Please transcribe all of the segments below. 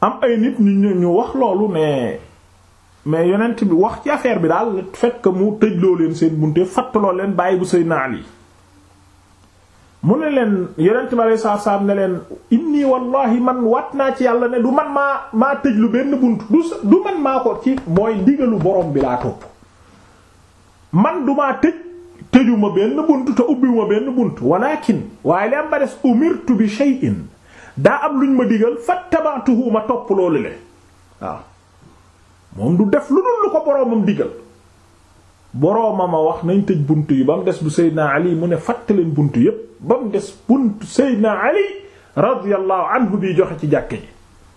am ay nit ñu ñu wax loolu ne mais yonent bi wax ci affaire bi daal fekk mu tëjloo leen seen bunte fattaloo leen bàyyi bu Seydina Ali mu ne leen yonent bi alei saatu salaam ne leen inni wallahi man wat naa ci yàlla ne du man maa maa tëjlu benn bunt du du man maa ko ci mooy ndigalu borom bi laa topp man dumaa tëj tëjuma benn bunt te ubbiwuma benn bunt walakin waaye li am ba des umirtu bi shay'in daa am luñ ma digal fattaba'tuhu ma topp loolu le waaw moom du def lu dul lu ko boroomam digal boroomam a wax nañ tëj bunt yi ba mu des bu Seydina Ali mu ne fàtte leen bunt yépp ba mu des bunt Seydina Ali radiyallahu anhu bi joxe ci jàkk ji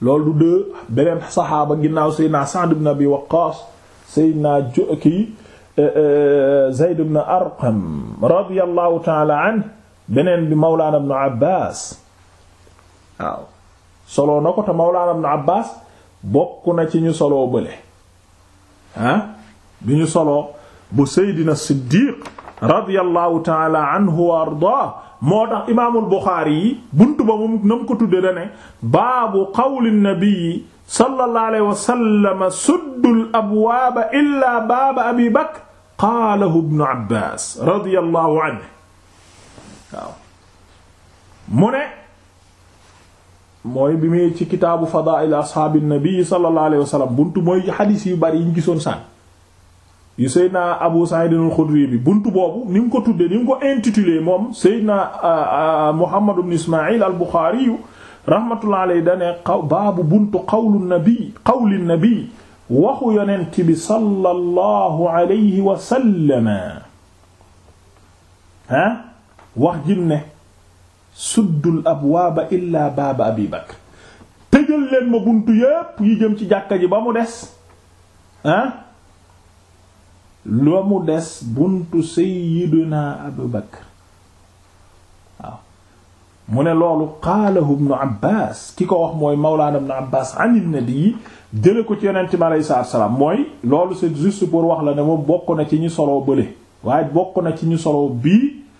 loolu du deux beneen saxaaba ginnaaw Seydina Sa'd ibn Abi Waqqaas Seydina Ju'ki eh, eh, Zayd ibn Arqam radiyallahu ta'ala anhu beneen bi Mawlaana ibn Abbaas waaw soloo na ko te Mawlaana ibn Abbaas bokk na ci ñu soloo bële ah bi ñu soloo bu seydina siddiq radiyallahu taala anhu wa ardaa moo tax imaamul buxaari yi buntu ba moom na mu ko tudde dane baabu qawli nabii sallallahu alayhi wa sallam suddul abwaaba illaa baaba abi bakr qaalahu ibnu abbaas radiyallahu anhu waaw mu ne mooy bi muy ci kitaabu fadaa'il ashaabi nabi sallallahu alayhi wa sallam buntu mooy xadiis yu bari yi ñu gisoon sànq yu Seydina Abu Sa'id al-Khudri bi buntu boobu ni mu ko tuddee ni mu ko intitulé moom Seydina euh, euh, Muhammad ibn Ismaïl al-Bukhari yu rahmatullah alayhi dane xaw baabu buntu qawlu nabi qawli nabi waxu yonent bi sallallahu alayhi wa sallam ah wax jim ne suddul abwaaba illaa baaba abi bakr tëjal leen ma buntu yépp yi jëm ci jàkka ji ba mu des ah la mu des buntu sayyidina abu bakr waaw mu ne loolu qaalahu ibnu abbas ki ko wax mooy mawlaana ibnu abbas an nabi jële ko ci yonent bi aleyhi salaatu salaam mooy loolu c'est juste pour wax la ne moom bokk na ci ñu soloo bële waaye bokk na ci ñu soloo bii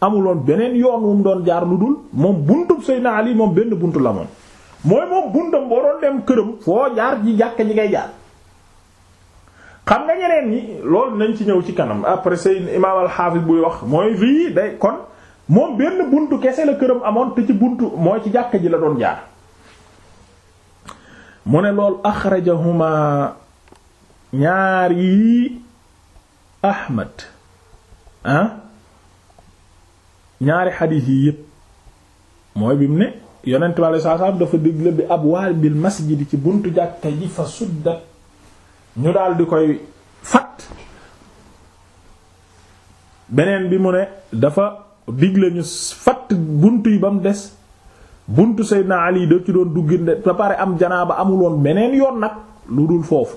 amuloon beneen yoon wu mu doon jaar lu dul moom buntub Seydina Ali moom benn bunt la moom mooy moom buntam boo doon dem këram foo jaar ji jàkka ji ngay jaar xam nga ñeneen ñi loolu nañ ci ñëw ci kanam après Seydina Imaam al buy wax mooy lii day kon moom benn buntu kese la këram amoon te ci buntu mooy ci jàkka ji la doon jaar mu ne loolu axrajahuma ñaar yi ahmad ah ñaari xadiis yi yépp mooy bi mu ne yonent bi alayhi salaam dafa digle bi abwaal bil masjid ci buntu jàkka ji fa suddat ñu daal di koy fat beneen bi mu ne dafa digle ñu fatt bunt yi ba mu des buntu Seydina Ali da ci doon dugginde ba pare am janaaba amuloon beneen yoon nag lu dul foofu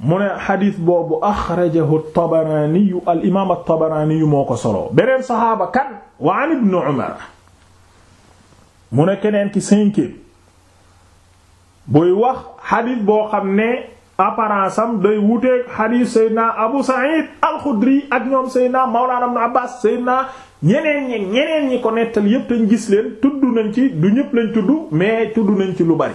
mu ne xadiis boobu axrajahu tabaraaniyu al imaam at-tabaraaniyu moo ko solo beneen saxaaba kan wa an ibnu umar mu ne keneen ki cinquième buy wax xadiis boo xam ne apparence am day wuteeg xadiis seydna abu sa'id al-xudri ak ñoom seydna mawlaana ibnu abbaas seydna ñeneen ñi ñeneen ñi ko nettal yépp tañ gis leen tudd nañ ci du ñépp lañ tudd mais tudd nañ ci lu bari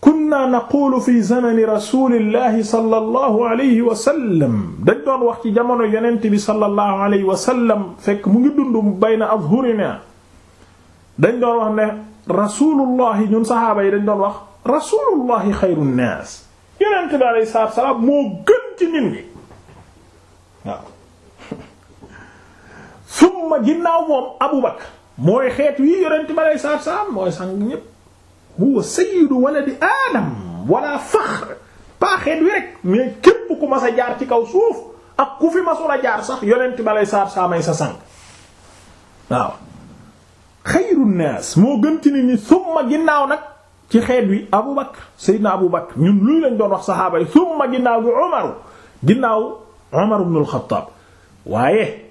kunna naqulu fi zamani rasulillahi sallallahu alayhi wa sallam dañ doon wax ci jamono yonent bi sallallahu alayhi wa sallam fekk mu ngi dund bayna azhurina dañ doon wax ne rasulullahi ñun saxaaba yi dañ doon wax rasulullahi xayru nnaas yonent bi alayhi salaatu salaam moo gën ci nit ñi waaw summa ginnaaw moom Abu Bakr mooy xeet wi yonent bi alayhi salaatu salaam mooy sang ñépp huwa sayyidu waladi aadam wala faxr pas xeet wi rek mais képp ku mas a jaar ci kaw suuf ak ku fi masul a jaar sax yonent ba lay saar saamay sa sang waaw xayru naas moo gën ci nit ñi summa ginnaaw nag ci xeet wi Abu Bakr Seydina Abu Bakr ñun luy lañ doon wax saxaaba yi summa ginnaaw gi Umaru ginnaaw Umar ibn al-Khattab waaye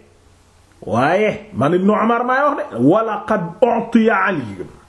waaye man ibn Umar maay wax de wala qad u'tiya Ali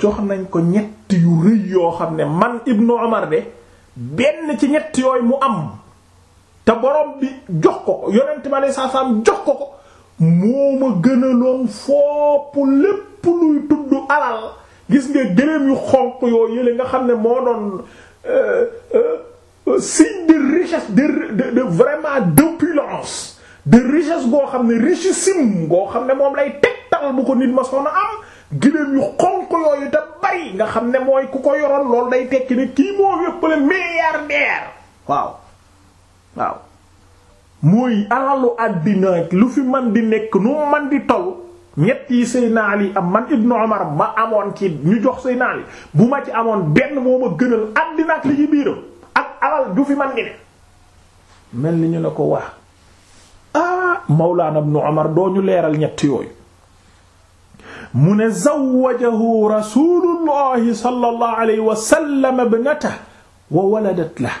jox nañ ko ñett yu rëy yoo xam ne man ibnu omar de benn ci ñett yooyu mu am te borom bi jox ko ko yonent ma ne saa saam jox ko ko moo ma gënaloon fopp lépp luy tudd alal gis nga gëléem yu xonq yoo yële nga xam ne moo doon euh, euh, euh, signe de richesse de de de vraiment d'opulence de richesse goo xam ne richissime goo xam ne moom lay tegtal bu ko nit ma soon a am giléem yu xonq yooyu te bari nga xam ne mooy ku ko yoroon loolu day tekki ne kii moo yëppale milliardaire waaw waaw mooy alalu àddina lu fi man di nekk nu man di toll ñett yi Seydina Ali am man Ibnu Omar ma amoon ci ñu jox Seydina Ali bu ma ci amoon benn moo ma gënal àddina ak li ci biiram ak alal du fi man di ne mel ni ñu ne ko wax ah Mawlaana Ibnu Omar doo ñu leeral ñett yooyu mu ne zawwajahu rasuulullahi sallallahu alayhi wa sallam ibnatahu wa waladat lahu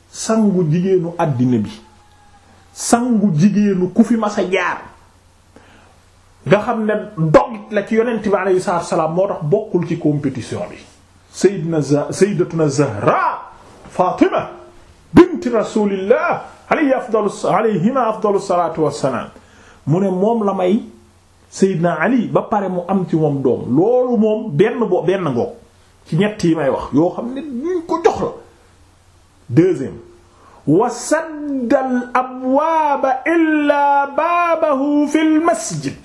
sangu jigéenu àddina bi sangu jigéenu ku fi masa jaar nga xam ne dogit la ci yonent bi alayhi salaatu salaam moo tax bokkul ci compétition bi sayyidna sayyidatuna Zahra Fatima bint rasulillah alayhi afdalu alayhima afdalu salaatu wassalaam mu ne moom la may Seydina Ali ba pare mu am ci moom doom loolu moom benn bo benn ngoog ci ñett yi may wax yoo xam ne ñu ko jox la deuxième wa saddal abwaaba illaa baabahu fil masjid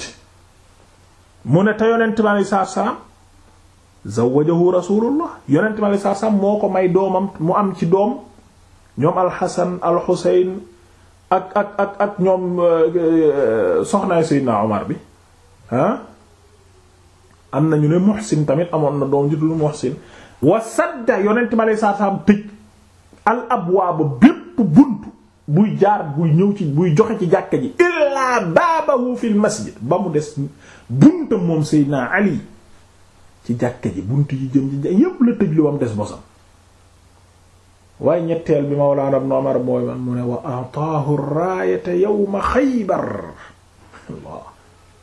mu ne te yonent bi aleyhi salaatu salaam zawajahu rasulullah yonent bi aleyhi salaatu salaam moo ko may doomam mu am ci doom ñoom alxasan alxuseyn ak ak ak ak ñoom euh, euh, soxnaay Seydina Omar bi ah am na ñu ne Muhsin tamit amoon na doom ji dul Muhsin wa sadda yonent ma lay saa saam tëj al abwaaba bépp buntu buy jaar buy ñëw ci buy joxe ci jàkka ji illaa baabahu fil masjid ba mu des bunta moom Seydina Ali ci jàkka ji bunt yi jëm ci yépp la tëj lu ba mu des bosam waaye ñetteel bi Mawlaana Ibn Umar mooy man mu ne wa ataahu raayata yawma Xaybar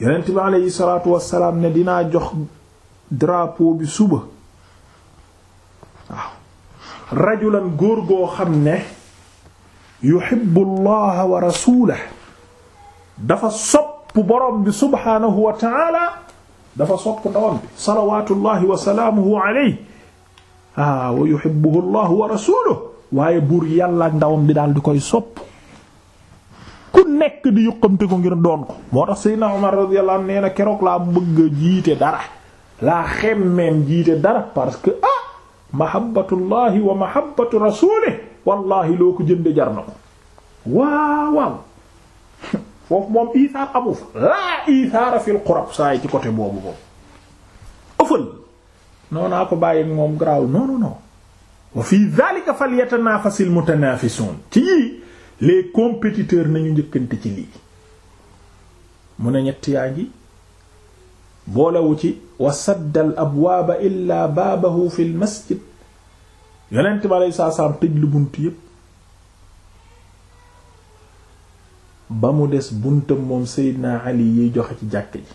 yonent bi aleyhi salaatu wassalaam ne dinaa jox drapeau bi suba waaw rajulan góor goo xam ne yuhibbu allaha wa rasulahu dafa sopp borom bi subhaanahu wa taala dafa sopp ndawam bi salawatullahi wa salaamuhu alayhi ah wa yuhibbuhu allahu wa rasuluhu waaye buur yàlla ak ndawam bi daal di koy sopp ku nekk di yuqamte ko ngir doon ko moo tax Seydina Omar radiyallahu anhu nee na keroog laa bëgg a jiite dara laa xemmeem jiite dara parce que ah mahabbatullahi wa mahabbatu rasulih wallahi loo ko jënde jar na ko waaw waaw foofu moom isaar amu fa laa isaara fil qurab saa yi ci côté boobu boobu ëffal non naa ko bàyyi moom garaaw non non non wa fii dhalika falyatanafasil mutanafisun ci yii les compétiteurs nañu njëkkante ci lii mu ne ñett yaa ngi boolewu ci wa saddal abwaaba illaa baabahu fil masjid yonent bi aleyhi salaatu salaam tëj lu bunt yépp ba mu des buntam moom Seydina Ali yiy joxe ci jàkk ji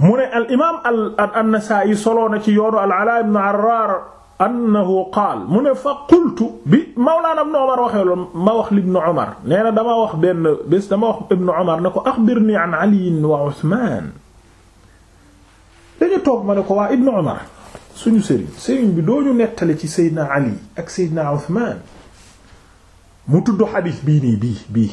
mu ne al imaam al an-Nasaa'i soloo na ci yoonu al Alaa ibn Arraar annahu qaal mu ne fa qultu bi Mawlaana ibn Umar waxee loolu ma wax li ibn Umar nee na dama wax benn bés dama wax ibn Umar ne ko axbirnii an Ali wa Usmaan dañu toog ma ne ko waa ibn Umar suñu sëriñ sëriñ bi doo ñu nettali ci Seydina Ali ak Seydina Usmaan mu tudd xadiis bii nii bii bii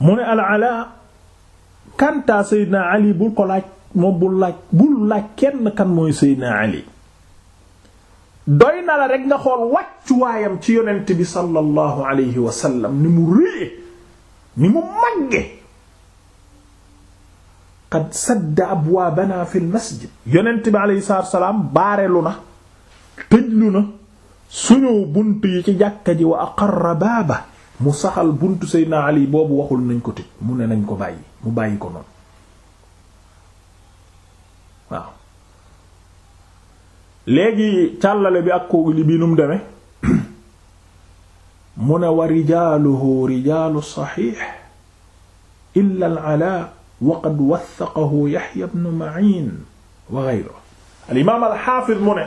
mu ne al ala kanta seydina ali bul ko laaj moom bul laaj bul laaj kenn kan mooy seydina ali doy na la rek nga xool wàccuwaayam ci yonent bi sallallahu alayhi wa sallam ni mu réye ni mu màgge qad sadda abwaabana fi l masjid yonent bi alayhi salaatu wa salaam baarelu na tëjlu na suñu bunt yi ci jàkka ji wa aqarra baaba mu saxal buntu Seydina Ali boobu waxul nañ ko tëj mu ne nañ ko bàyyi mu bàyyi ko noonu waaw léegi càllale bi ak koogi li bii nu mu demee mu ne wa rijaaluhu rijaalu saxiix illa al ala wa qad wathaqahu yaxya bnu ma'in wa ghayruhu al imaam al xaafid mu ne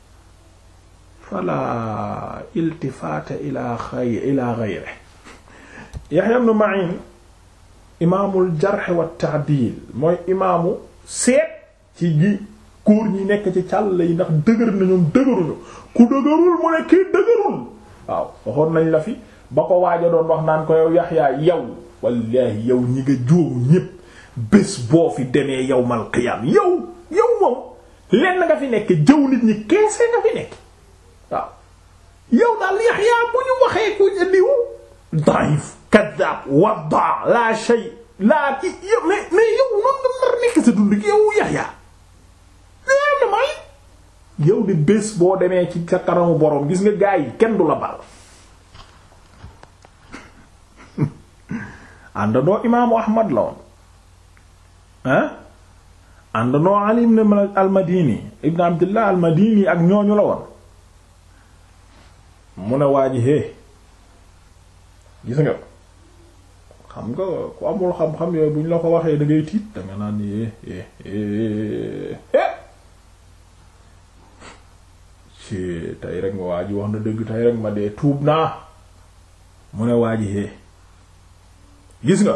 fala iltifaata ila xay ila xayre Yahya ibn Ma'in imaamul jarh wa ta'dil mooy imaamu seet ci gi góor ñi nekk ci càll yi ndax dëgër na ñoom dëgëruñu ku dëgërul mu ne kii dëgërul waaw waxoon nañ la fi ba ko waaja doon wax naan ko yow Yahya yow wallahi yow ñi nga jóomu ñépp bés boo fi demee yawmal qiyaam yow yow moom lenn nga fi nekk jëw nit ñi keese nga fi nekk waaw yow daal Yaxya bu ñu waxee ku diw daif kaddaab wadda la shay la ki mais mais yow noonu nga nar nekk sa dund gi yow Yaxya léen may yow di bés boo demee ci sa kanamu boroom gis nga gaa yi kenn du la baal àndandoo imaamu Ahmad la woon ah àndandoo Ali ibn al-Madini ibn Abdullah al-Madini ak ñooñu la woon mu ne waa ji hee gis nga xam nga ku amul xam-xam yooyu bu ñu la ko waxee da ngay tiit da nga naan hee hee hee ci tey rek ma waa ji wax na dëgg tey rek ma dee tuub naa mu ne waa ji hee gis nga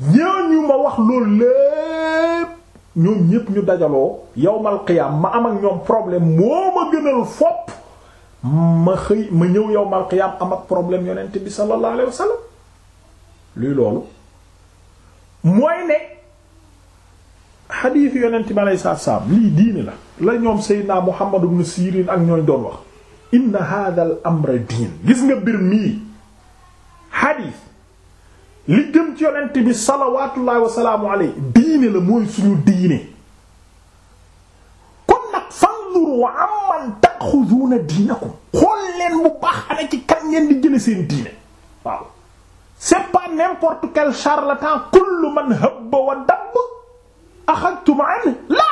ñooñu ma wax loolu lépp ñoom ñépp ñu dajaloo yawmal qiyaam ma am ak ñoom problème moo ma gënal fopp ma xëy ma ñëw yawmal qiyaam am ak problème yonent bi sallallahu alayhi wa luy loolu mooy ne xadiis yonent bi alayhi salaatu salaam lii diine la la ñoom Seydina Muhammad ibn Sirin ak ñooñ doon wax inna hadha al amra diin gis nga mbir mii xadiis li jëm ci yonent bi salawaatullaahi wa salaamu alayhi diine la mooy suñu diine kon nag fanzuru wa amman ta'xuduuna diinakum xool leen bu baax ana ci kan ngeen di jële seen diine waaw c'est pas n'importe quel charlatan kullu man habba wa dabb axadtum an la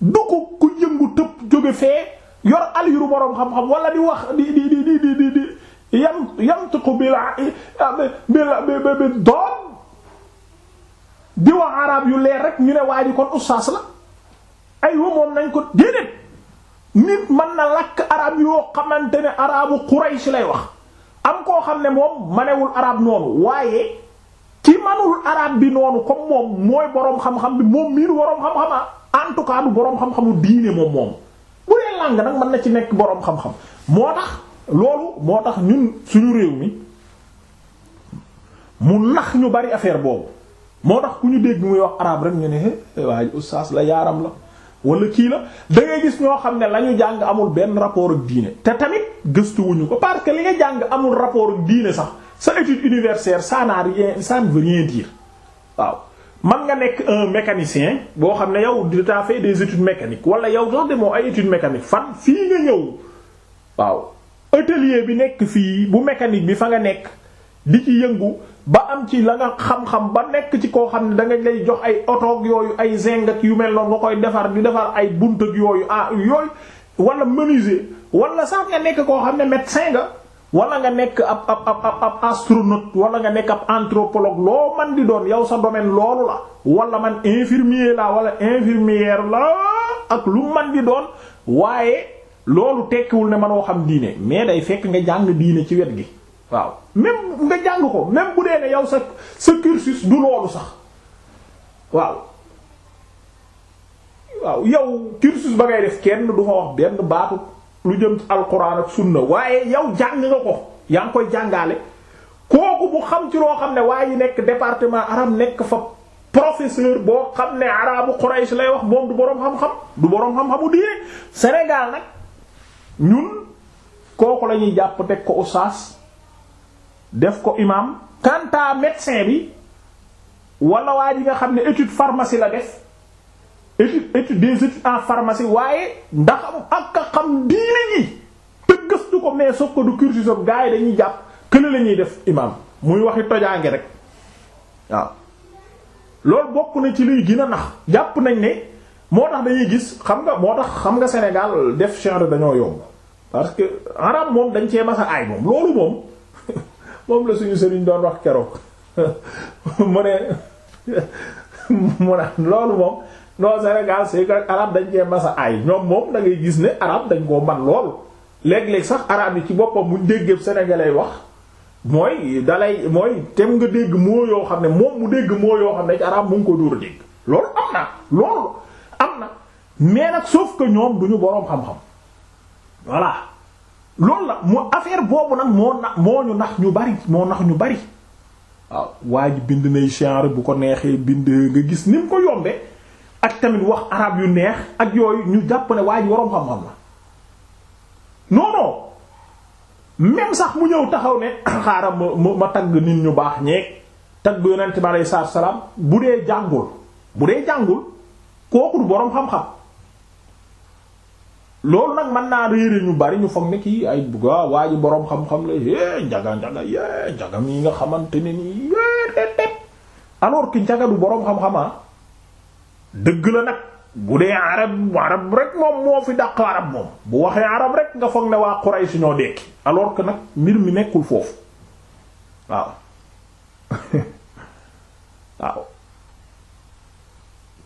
du ko ku yëngu tëb jóge fee yor aliru boroom xam-xam wala di wax di di di di di di yam yamtiqu bil bil bil doon di wax arab yu leer rek ñu ne waa ji kon ustaas la ay wa moom nañ ko déedéet nit mën na lakk arab yoo xamante ne arabu Quraysh lay wax am koo xam ne moom manewul arab noonu waaye ki manul arabe bi noonu comme moom mooy boroom xam-xam bi moom miinu boroom xam-xama ah. en tout cas du boroom xam-xamu diine moom moom bu dee làng nag mën na ci nekk boroom xam-xam moo tax loolu moo tax ñun suñu réew mi mu nax ñu bari affaire boobu moo tax ku ñu dégg muy wax arabe rek ñu ne eh, waaye oustaz la yaaram la wala kii la da ngay gis ñoo xam ne la ñu jàng amul benn rapport ak diine te tamit gëstuwuñu ko parce que li nga jàng amul rapport ak diine sax sa étude universitaire ça n'a rien ça ne veut rien dire waaw man nga nekk un mécanicien boo xam ne yow di t'as fait des études mécaniques wala yow sax demoo ay études mécaniques fan fii nga ñëw waaw atelier bi nekk fii bu mécanique bi fa nga nekk di ci yëngu ba am ci la nga xam-xam ba nekk ci koo xam ne da nga lay jox ay otoog yooyu ay zingat yu mel noonu nga koy defar di defar ay bunt ak yooyu ah yooyu wala menuisier wala sax nga nekk koo xam ne médecin nga wala nga nekk ab ab ab ab astronaute wala nga nekk ab anthropologue loo man di doon yow sa domaine loolu la wala man infirmier la wala infirmière la ak lu man di doon waaye loolu tekkiwul ne mënoo xam diine mais day fekk nga jàng diine ci wet gi waaw même nga jàng ko même bu dee ne yow sa sa cursus du loolu sax waaw waaw yow cursus ba ngay def kenn du fa wax benn baatu lu jëm ci alquran ak sunna waaye yow jàng nga ko yaa ngi koy jàngaale kooku bu xam ci loo xam ne waaye nekk département arabe nekk fa professeur boo xam ne arabu Quraysh lay wax moom du boroom xam-xam du boroom xam-xamu diine Sénégal nag ñun kooku la ñuy jàpp teg ko oustaz def ko imam quant à médecin bi wala waa ji nga xam ne étude pharmacie la def étude étude des études en pharmacie waaye ndax ak a xam diine gi te gëstu ko mais soog ko du cursus am gars yi dañuy jàpp kële la ñuy def imam muy waxi tojaange rek waaw loolu bokk na ci liy gën a nax jàpp nañ ne moo tax dañuy gis xam nga moo tax xam nga Sénégal def shi'r dañoo yomb parce que arab moom dañ cee masa aay moom loolu moom moom la suñu sëriñ doon wax keroog mu ne mu naan loolu moom non Sénégal c'est que arab dañ cee masa aay ñoom moom da ngay gis ne arab dañ koo man lool léeg-léeg sax arab yi ci boppam muñ déggee sénégalais wax mooy dalay mooy tem nga dégg moo yoo xam ne moom mu dégg moo yoo xam ne ci arab mu ngi ko dóor dégg loolu am na loolu am na mais nag sauf que ñoom duñu boroom xam-xam voilà loolu la mu affaire boobu nag moo na moo ñu nax ñu bari moo nax ñu bari waaw waa ji bind nay genre bu ko neexee bind nga gis ni mu ko yombe ak tamit wax arab yu neex ak yooyu ñu jàpp ne waa ji waroom xam-xam la non non même sax mu ñëw taxaw ne xaaral ma ma tagg nit ñu baax ñeeg tagg yonent bi aleyhi salaatu salaam bu dee jàngul bu dee jàngul kooku du boroom xam-xam loolu nag mën naa réere ñu bari ñu foog ne kii ay buga waa ji boroom xam-xam la é njaga njaga yé njaga mi nga xamante ne nii yéetéet alors que njaga du boroom xam-xama ah. dëgg la nag bu dee arab arab rek moom moo fi dàq arab moom bu waxee arab rek nga foog ne waa Quraysh ñoo dekki alors que nag mbir mi nekkul foofu waaw waaw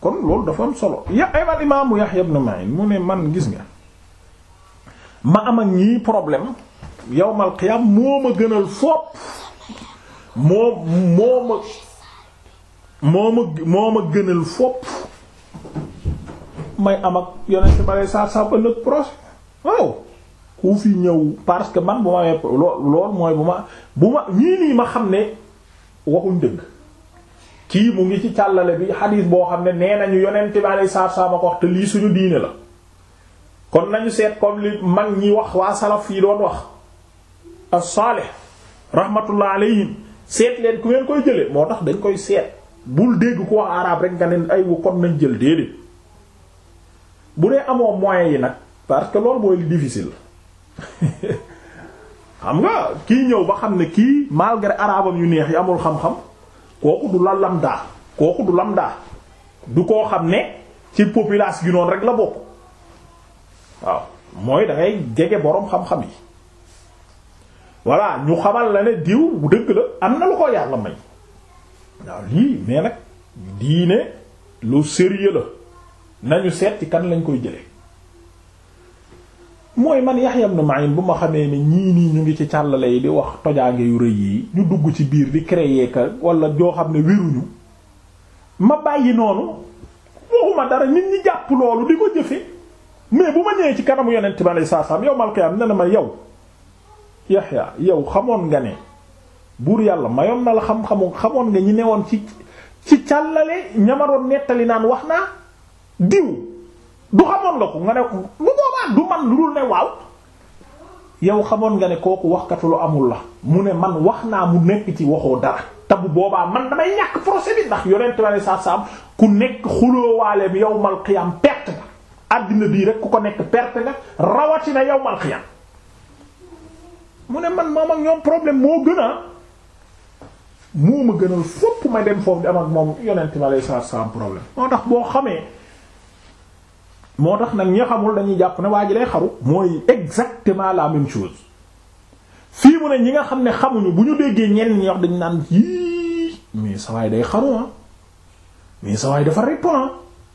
kon loolu dafa am solo ya aymal imaamu Yahya ibn Ma'in mu ne man gis nga ma am ak ñii problème yawmal qiyaam moo ma gënal foop moo moo ma moo ma moo ma gënal fopp may am ak yonent bi aleyhi salaatu wa salaam ëllëg proche waaw ku fi ñëw parce que man bu ma wepp lool mooy bu ma bu ma ñii nii ma xam ne waxuñ dëgg kii mu ngi ci càllale bi xadiis boo xam ne nee nañu yonent bi alayhi salaatu salaam ko wax te lii suñu diine la kon nañu seet comme li mag ñi wax waa salaf yi doon wax as-salih rahmatullah alayhim seet leen ku ngeen koy jële moo tax dañ koy seet bul dégg ko wax araab rek nga ne ay wu kon nañ jël déedéet bu dee amoo moyens yi nag parce que loolu mooy li difficile xam nga kii ñëw ba xam ne kii malgré arabam yu neex yi amul xam-xam kooku du la lamda kooku du lamda du koo xam ne ci population gi noonu rek la bokk waaw mooy da ngay jege boroom xam-xam yi voilà ñu xamal la ne diw bu dëgg la am na lu ko yàlla may waaw lii mais nag diine lu sérieux la nañu seet ci kan lañ koy jële mooy man Yahya ibn Ma'in bu ma xamee ne ñii nii ñu ngi ci càllale yi di wax tojaange yu rëy yi ñu dugg ci biir di créer ka wala joo xam ne wéruñu ma bàyyi noonu waxuma dara nit ñi jàpp loolu di ko jëfe mais bu ma ñëwee ci kanamu yonent bi alayhi salaam yow mal qiyaam ne na ma yow Yahya yow xamoon nga ne buur yàlla mayoon na la xam-xamu xamoon nga ñi newoon ci ci càllale ñamaroon nettali naan wax naa diw du xamoon nga ko nga ne bu boobaa du man lu dul ne waaw yow xamoon nga ne kooku waxkatu lu amul la mu ne man wax naa mu nekk ci waxoo dara te bu boobaa man damay ñàkk procès bi ndax yonent bi alei satu salaam ku nekk xulóowaale bi yawmal qiyam perte nga àddina bii rek ku ko nekk perte nga rawatina yawmal qiyam mu ne man moom ak ñoom problème moo gën a moo ma gënal fopp ma dem foofu di am ak moom yonent ma lay saa saa problème moo tax boo xamee moo tax nag ñi xamul dañuy jàpp ne waa ji lay xaru mooy exactement la même chose fii mu ne ñi nga xam ne xamuñu bu ñu déggee ñenn ñi wax dañu naan yii mais sa waay day xaru ah mais sa waay dafa répond ah.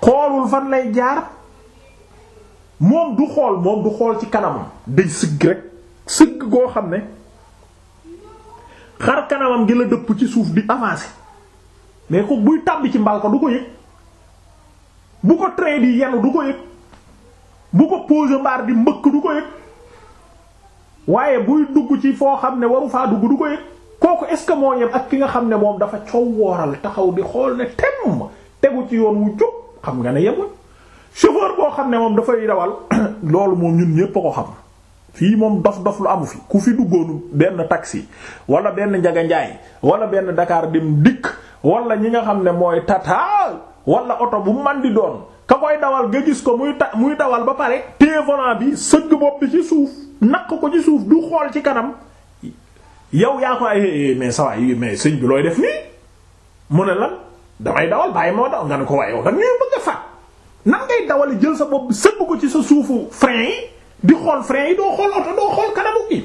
xoolul fan lay jaar moom du xool moom du xool ci kanamam day sëgg rek sëgg goo xam ne xar kanamam gi la dëpp ci suuf di avancer mais ko buy tàbbi ci mbalka du ko yëg bu ko train di yenu du ko yëg bu ko pose mbaar di mbëkk du ko yëg waaye buy dugg ci foo xam ne waru faa dugg du ko yëg kooku est ce que moo yem ak ki nga xam ne moom dafa coow wooral taxaw di xool ne temm tegu ci yoon wu jub xam nga ne yemul chauffeur boo xam ne moom dafay dawal loolu moom ñun ñépp a ko xam fii moom dof dof lu amu fi ku fi duggoonu benn taxi wala benn njaga njaay wala benn Dakar dem dikk wala ñi nga xam ne mooy tata wala oto bu man di doon ka koy dawal nga gis ko muy ta muy dawal ba pare téye volant bi sëgg bopp bi ci suuf naq ko ci suuf du xool ci kanam yow yaa ko ay eh, eh, mais ça va eh, mais sëñ bi looy def nii mu ne lan damay dawal bàyyi moo daw nga ne ko waaye yow da ngay bëgg a faat nan ngay dawal jël sa bopp sëgg ko ci sa suufu frein yi di xool frein yi doo xool oto doo xool kanamu kii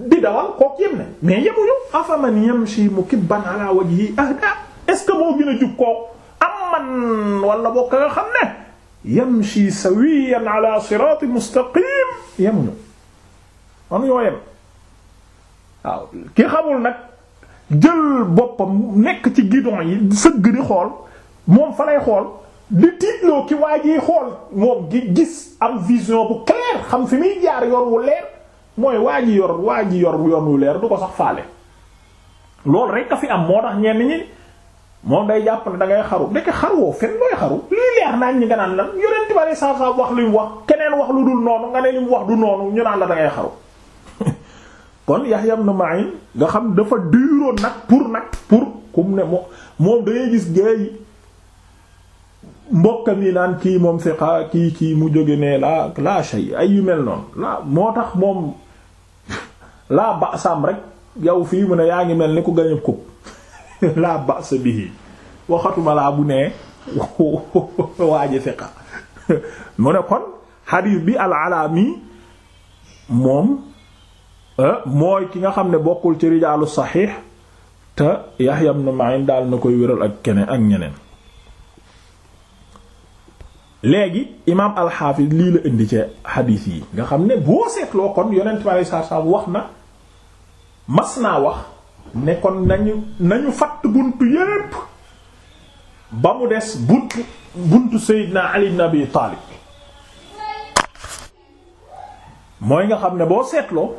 di dawal kook yem ne mais yemuñu afaman yamshi mukibban ala wajhi ahda est-ce que moo gën a jub kook amman wala bokk nga xam ne yamshi sawiyan ala sirati mustaqim yemuñu man yoo yem waaw ki xamul nag jël boppam nekk ci guidon yi sëgg di xool moom fa lay xool di tiitloo ki waa ji xool moom gi gis am vision bu clair xam fi muy jaar yoon wu leer mooy waa ji yor waa ji yor yoon wu leer du ko sax faale loolu rek a fi am moo tax ñenn ñi moom day jàpp ne da ngay xaru ndeke xaruwoo fenn looy xaru lii leer naa ñi nga naan lan yonent bari saa saa wax lu mu wax keneen wax lu dul noonu nga ne li mu wax du noonu ñu naan la da ngay xaru kon Yahya ibn Ma'in nga xam dafa duroon nag pour nag pour kum ne moom moom da gis gaa yi mbokkam yi naan kii moom fiqa kii kii mu jóge ne la la shay ay yu mel noonu la moo tax moom laa ba sam rek yow fii mu ne yaa ngi mel ni ku gañu kub laa ba sa bihi waxatuma laa bu nee waaji fiqa mu ne kon xadiis bi al alaami moom eh, mooy ki nga xam ne bokkul ci rijaalu saxiix te Yahya ibn Ma'in daal na koy wéral ak keneen ak ñeneen léegi imaam alxaafis lii la indi ci xadiis yi nga xam ne boo seetloo kon yonent bi alayhi salaatu wax na mas naa wax ne kon nañu nañu fatt buntu yépp ba mu des buntu buntu Seydina Ali ibn Abi Taalib mooy nga xam ne boo seetloo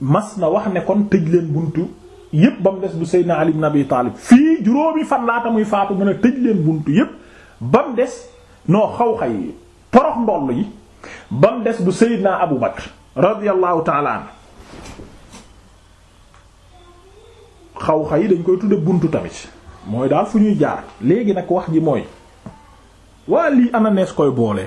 mas na wax ne kon tëj leen buntu yépp ba mu des bu Seydina Ali ibn Abi Taalib fii juróomi fan laata muy faatu mën a tëj leen buntu yépp ba mu des noo xaw xay porox ndoll yi ba mu des bu Seydina Abu Bakr radiyallahu ta'ala an xaw xay dañ koy tudde buntu tamit mooy daal fu ñuy jaar léegi nag wax ji mooy waa lii ana nees koy boole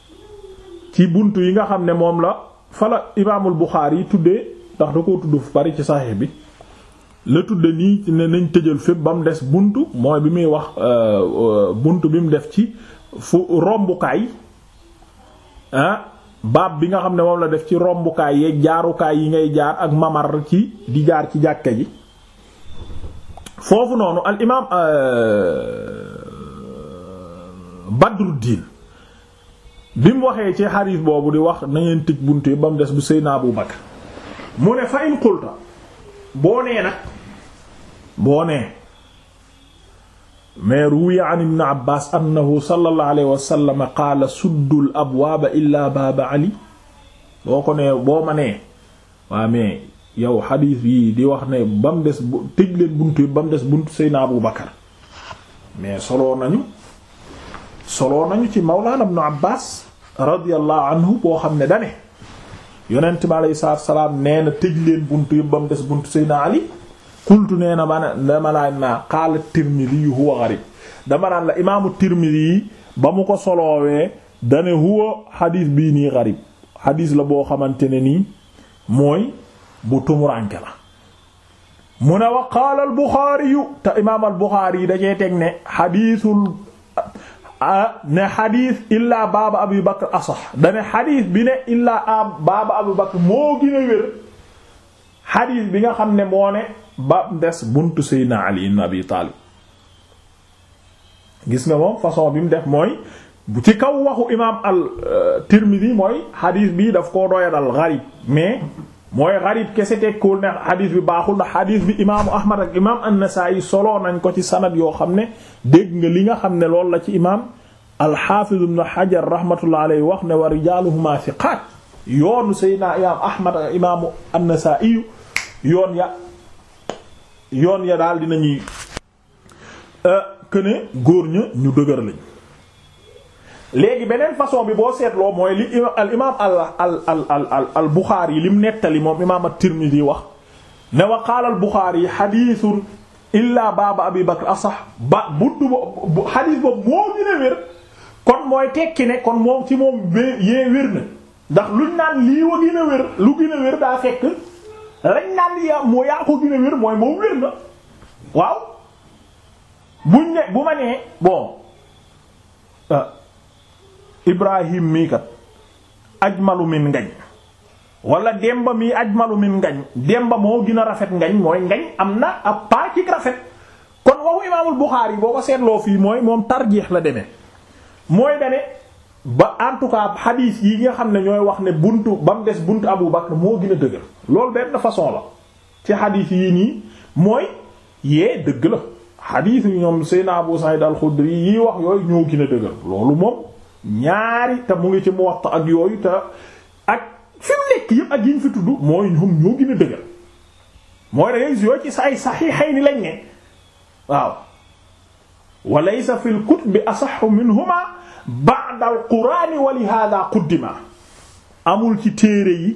ci bunt yi nga xam ne moom la fala imaamul Buxaari yi tuddee ndax da koo tudd fu bari ci saxiix bi la tudde nii ci ne nañ tëjal fépp ba mu des bunt mooy bi muy wax euh, euh, bunt bi mu def ci fu rombukaay ah baab bi nga xam ne moom la def ci rombukaay yeeg jaarukaay yi ngay jaar ak mamar ci di jaar ci jàkka ji foofu noonu al imaam euh, Badruddin bi mu waxee ci xadiis boobu di wax na ngeen tëj bunt yi ba mu des bu Seydina Abu Bakar mu ne fa in qulta boo nee nag boo nee mais ruwiya an ibn Abbaas annahu sallallahu alayhi wa sallam qaala suddul abwaaba illaa baaba Ali boo ko nee boo ma nee waa mais yow xadiis yi di wax ne ba mu des tëj leen buntu ba mu des buntu Seydina Abu Bakar mais soloo nañu soloo nañu ci Mawlaana Ibnu Abbaas radiyallahu anhu boo xam ne dane yonent bi alayhi salaatu salaam nee na tëj leen buntu yëpp ba mu des buntu Seydina Ali qultu nee na ma dama laaj naa qaala Tirmidi huwa gharib dama naan la imaamu Tirmidi ba mu ko soloowee dane huwa xadiis bii nii xarib xadiis la boo xamante ne nii mooy bu tumuranke la mu ne wa qaala al buxaari yu te imaam al buxaari yi dacee teg ne xadiisul ne xadiis illaa baaba abu bakr asax dane xadiis bi ne illaa baaba abu bakr moo gën a wér xadiis bi nga xam ne moo ne ba des buntu seydina ali ibn abi taalib gis nga moom façon bi mu def mooy ci kaw waxu imaam al euh, Tirmidhi mooy xadiis bi daf koo doya dal gharib mais mooy gharib kese tekkool ne xadiis bi baaxul ndax xadiis bi imaamu Ahmad ak imaam an-Nasaa'i soloo nañ ko ci sanad yoo xam ne dégg nga li nga xam ne loolu la ci imaam al-Haafiz ibn Hajar rahmatullah alayhi wax ne wa rijaaluhumaa thiqaat yoonu Seydina imaam Ahmad ak imaamu an-Nasaa'i yoon ya yoon ya daal dinañuy këne euh, góor ña ñu dëgër lañ léegi beneen façon bi boo seetloo mooy li ima al imaam al al al al al Buxaari yi lim nettali moom imaam at-Tirmidi wax ne wa qaala al Buxaari xadiisun illaa baaba Abi Bakr asax ba buntu boobu xadiis boobu moo gën a wér kon mooy tekki ne kon moom ci moom yee wér na ndax luñ naan lii wa gën a wér lu gën a wér daa fekk lañ naan yaa moo yaa ko gën a wér mooy moom wér na. waaw buñ ne bu ma nee bon euh, Ibrahim mii kat ajmalu min ngañ wala demba mii ajmalu min ngañ demba moo gën a rafet ngañ mooy ngañ am na ab paa ci rafet kon waxu imaamul Buxaari boo ko seetloo fii mooy moom tarjeex la demee mooy dane ba en tout cas xadiis yi nga xam ne ñooy wax ne buntu ba mu des buntu Abu Bakr moo gën a dëgër loolu benn façon la ci xadiis yi nii mooy yee dëgg la xadiis yi ñoom Seydina Abu Sa'id al-Khudri yi wax yooyu ñoo gën a dëgër loolu moom ñaari te mu ngi ci Muwatta ak yooyu te ak fi mu nekk yëpp ak yi ñu fi tudd mooy ñoom ñoo gën a dëgër mooy da ngay yoo ci sa ay saxiixayni lañ ne waaw wa laysa fil kutubi asahhu minhuma ba'da al-Qur'ani wa li hadha quddima amul ci téere yi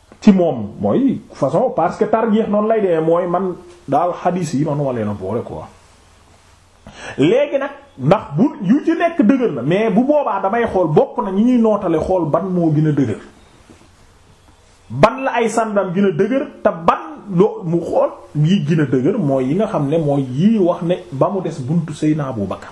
ci moom mooy façon parce que tarjeex noonu lay demee mooy man daal xadiis yi manuma leen a boole quoi léegi nag ndax bu yu ci nekk dëgër na mais bu boobaa damay xool bokk na ñi ñuy nootale xool ban moo gën a dëgër ban la ay sandam gën a dëgër te ban loo mu xool yi gën a dëgër mooy yi nga xam ne mooy yii wax ne ba mu des buntu Seydina Abu Bakar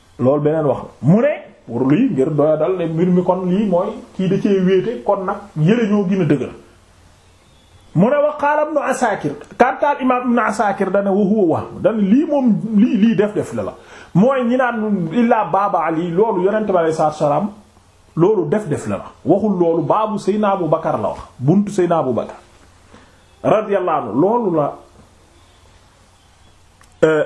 loolu beneen wax mu ne pour lii ngir doya dal ne mbir mi kon lii mooy kii da cee wéete kon nag yële ñoo gën a dëgër mu ne wax qaala ibnu asakir kantaal imam ibnu asakir dane wa huwa wax dane lii moom lii lii def def la la mooy ñi naan illaa baaba ali loolu yonente bi alei salaatu salaam loolu def def la la waxul loolu baabu seyna abu bakar la wax buntu seyna abu bakar radiyallahu anhu loolu la euh,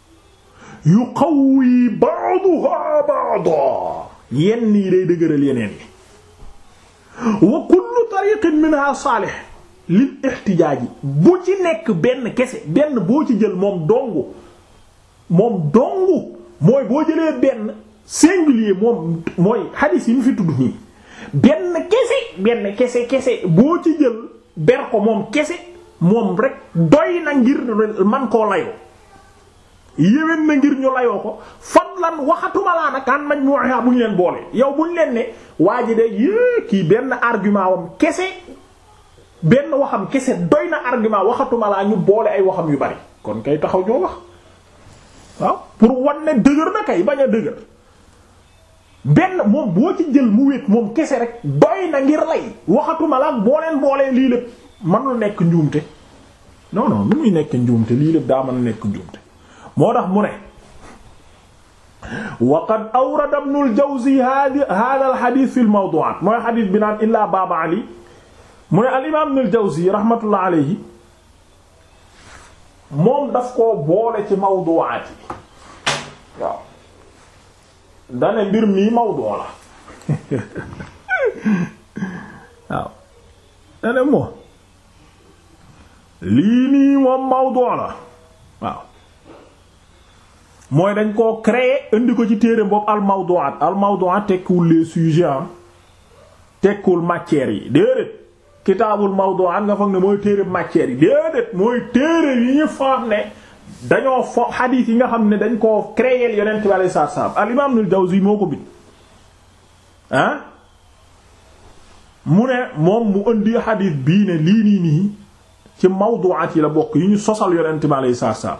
yu qawwi ba'daha ba'da yenn yi day dëgëral yeneen yi wa kullu tariqin minha saalih lil ihtijaaji bu ci nekk benn kese benn boo ci jël moom dongu moom dongu mooy boo jëlee benn singulier moom mooy hadith yi mu fi tudd nii benn kese benn kese kese boo ci jël ber ko moom kese moom rek doy na ngir man koo layoo yéwén na ngir ñu layoo ko fadlan waxatuma laa nag an majmu'iha bu ñu leen boole yow bu ñu leen ne waa ji de yée kii benn argument wam kese benn waxam kese doy na argument waxatuma laa ñu boole ay waxam yu bari kon kay taxaw ñoo wax waaw pour wan ne dëgër na kay bañ a dëgër benn moom boo ci jël mu wéet moom kese rek doy na ngir lay waxatuma la boo leen boolee lii lépp mënul nekk njuumte non non nu muy nekk njuumte lii lépp daa mën nekk njuumte moo tax mu ne wa qad awrada ibn al-Jawzi hadha al-hadith fi al-mawdu'at mooy hadith bi naan illaa baaba ali mu ne al-imam ibn al-Jawzi rahmatullah alayhi moom daf koo boole ci mawdu'at yi waaw dane mbir mii mawdu la waaw dane moom lii nii moom mawdu la waaw mooy dañ koo créer indi ko ci téere boobu al mawdu'at al mawdu'at tekkiwul les sujets ah. tekkiwul matières yi déedéet kitaabul mawdu'aat nga foog ne mooy téere matière yi déedéet mooy téere yi ñu foog ne dañoo fo xadiis yi nga xam ne dañ koo créer yonent bi alayhi salaatu salaam al imaam Ibnul Jawzi moo ko bind ah mu ne moom mu indi xadiis bii ne lii nii nii ci mawdu'aat yi la bokk yi ñu sosal yonent bi alayhi salaatu salaam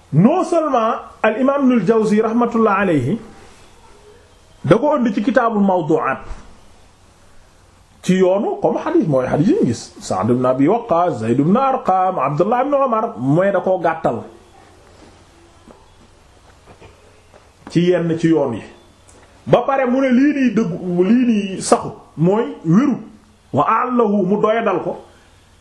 non seulement al imaam Ibnul Jawzi rahmatullah alayhi da ko ënd ci kitaabul mawdu'aat ci yoonu comme xadis mooy xadis yi ñu gis Sa'd ibn Abi Waqqas Zayd ibn Arqam Abdullah ibn Umar mooy da koo gàttal ci yenn ci yoon yi ba pare mu ne lii nii dëggu lii nii saxu mooy wéru wa allahu mu doyadal ko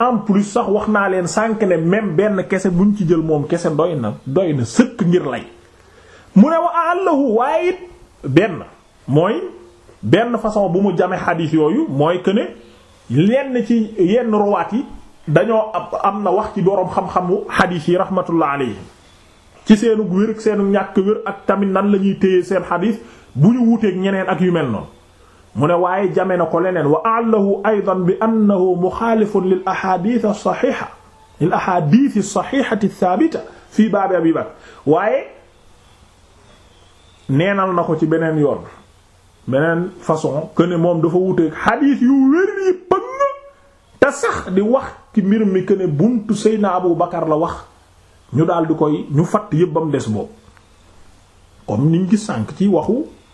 en plus sax wax naa leen sànq ne même benn kese buñ ci jël moom kese doy na doy na sëkk ngir lay mu ne wa allahu waaye it benn mooy benn façon bu mu jame xadiis yooyu mooy que ne lenn ci yenn ruwaat yi dañoo am na wax ci boroom xam-xamu xadiis yi rahmatullah alayhi ci seenu wér ak seenu ñàkk wér ak tamit nan la ñuy téye seen xadiis bu ñu wuteeg ñeneen ak yu mel noonu mu ne waaye jame na ko leneen wa a'lahu aydan bi annahu muxaalifun lil ahadith as-sahiha lil ahadith as-sahihati ath-thabita fi baabi abi bakr waaye neenal na ko ci beneen yoon beneen façon que ne moom dafa wuteeg xadiis yu wér yi pëng te sax di wax ci mbir mi que ne buntu Seydina Abu Bakar la wax ñu daal di koy ñu fatt yëpp ba mu des boobu comme niñ gis sànk ci waxu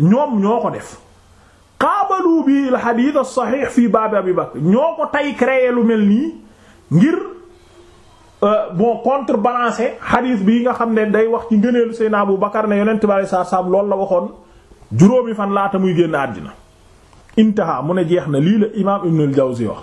ñoom ñoo ko def qaabalu bi al hadith as sahih fi baab abi bakr ñoo ko tey créer lu mel nii ngir euh, bon contrebalancer hadith bii nga xam ne day wax ci ngëneelu Seydina Abu Bakar ne yonent bi saa saam loolu la waxoon juróomi fan laata muy génn àddina intaha mu ne jeex na lii la imaam Ibn al-Jawzi wax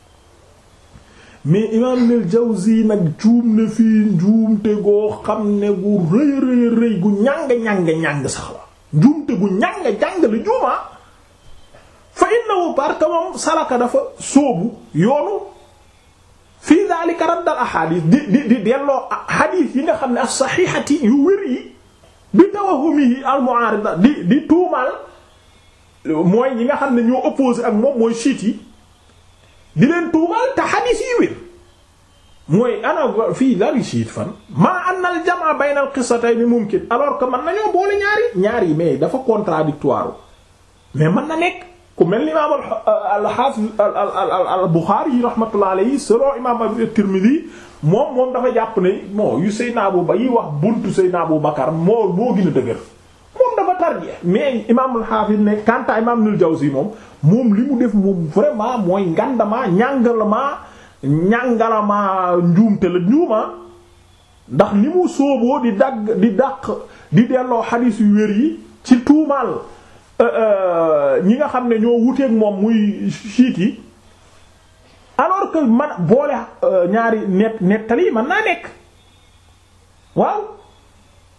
mais imaam Ibnul Jawzi nag juum na fii njuumte goo xam ne gu rëy rëy rëy gu ñàng ñàng ñàng sax la njuumte gu ñàng jàng la juuma ah. fa innahu barka moom salaka dafa sóobu yoonu fii daalika raddal ahadith di di di delloo hadith yi nga xam ne as saxiixati yu wér yi bi tawahumihi al mu'arida di di tuumaal mooy ñi nga xam ne ñoo opposé ak moom mooy siit yi di leen tuumaal te xadiis yi wér mooy ana fii la siit fan maa anna al jamaa bayna al qissatayn mumkin alors que mën nañoo boole ñaari ñaari mais dafa contradictoire mais mën na nekk ku mel ni imaam al hafiz al Bukhari rahmatullah alayhi selon imaam at-Tirmidhi moom moom dafa jàpp ne moo yu Seydina Abu Bakar yi wax buntu Seydina Abu Bakar moo moo gën a dëgër moom dafa tarjee mais imaam al-Hafiz ne kanta imaam Ibnul Jawzi moom moom li mu def moom vraiment mooy ngandama ñàngalama ñàngalama njuumte la ñuuma ndax li mu sóoboo di dagg di dàq di delloo xadiis yu wér yi ci tuumaal euh, euh, ñi nga xam ne ñoo wuteeg moom muy siit yi alors que man boole euh, ñaari net nettali man naa nekk waaw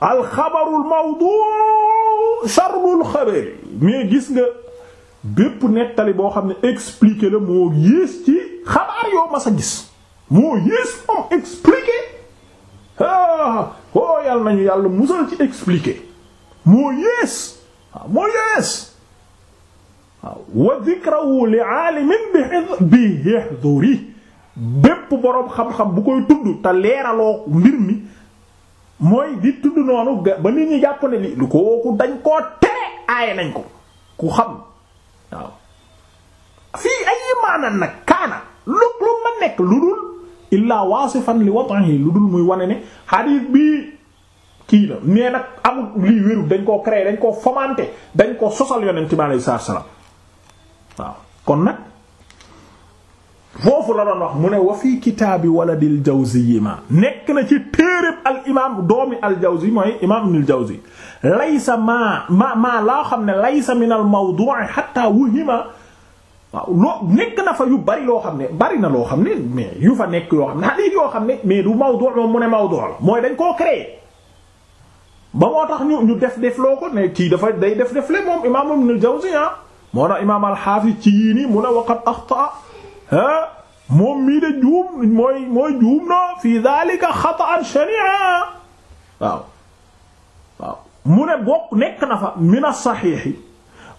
alxabarul mawdu sharrul xabari mais gis nga bépp nettali boo xam ne expliquer la moo yées ci xabaar yoo mas a gis moo yées moom expliquer ah oh yàlla nañu yàlla musal ci expliquer moo yées ah, moo yées waaw wa dhikrahu li aalimin bi yahduri bépp boroom xam-xam bu koy tudd te leeraloo mbir mi mooy di tudd noonu ba nit ñi jàpp ne li lu kooku dañ koo tere aaye nañ ko ku xam waaw fii ay maana nag kaana lu lu ma nekk lu dul illaa waasifan li wat'ihi lu dul muy wane ne hadith bi kii na mais nag amul lii wéru dañ koo créer dañ koo fomenter dañ koo sosal yonent bi alayhi salaatu salaam waaw kon nag foofu la doon wax mu ne wa fii kitaabi waladil jawzi ma nekk na ci téeréb al imaam doomi al jawzi mooy imaam ibnul jawzi laysa maa maa maa laa xam ne laysa min al mawdu'i hatta wuhima waaw loo nekk na fa yu bari loo xam ne bari na loo xam ne mais yu fa nekk yoo xam ne hadith yoo xam ne mais du mawdu moom mu ne mawdu la mooy dañ koo créé ba moo tax ñu ñu def def loo ko ne kii dafa day def def le moom imaam Ibn al-Jawzi ah. moo tax imaam al ci yii nii mu ne waqad axta ah moom mii de juum mooy mooy juum na fi daalika xata'an shani'a waaw waaw mu ne bokk nekk na fa min as-saxiixi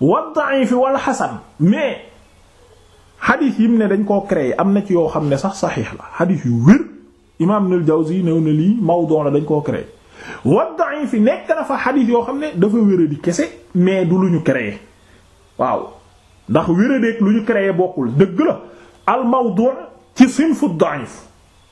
wad-da'iifi wal xasan mais xadiis yi mu ne dañ koo créé am na ci yoo xam ne sax saxiix la xadiis yu wér imaam Ibnul Jawzi new na lii mawdu' la dañ koo créé wad-da'iifi nekk na fa xadiis yoo xam ne dafa wéra di kese mais du lu ñu créé waaw ndax wéra deeg lu ñu créé bokkul dëgg la al mawdu' ci sinfu da'if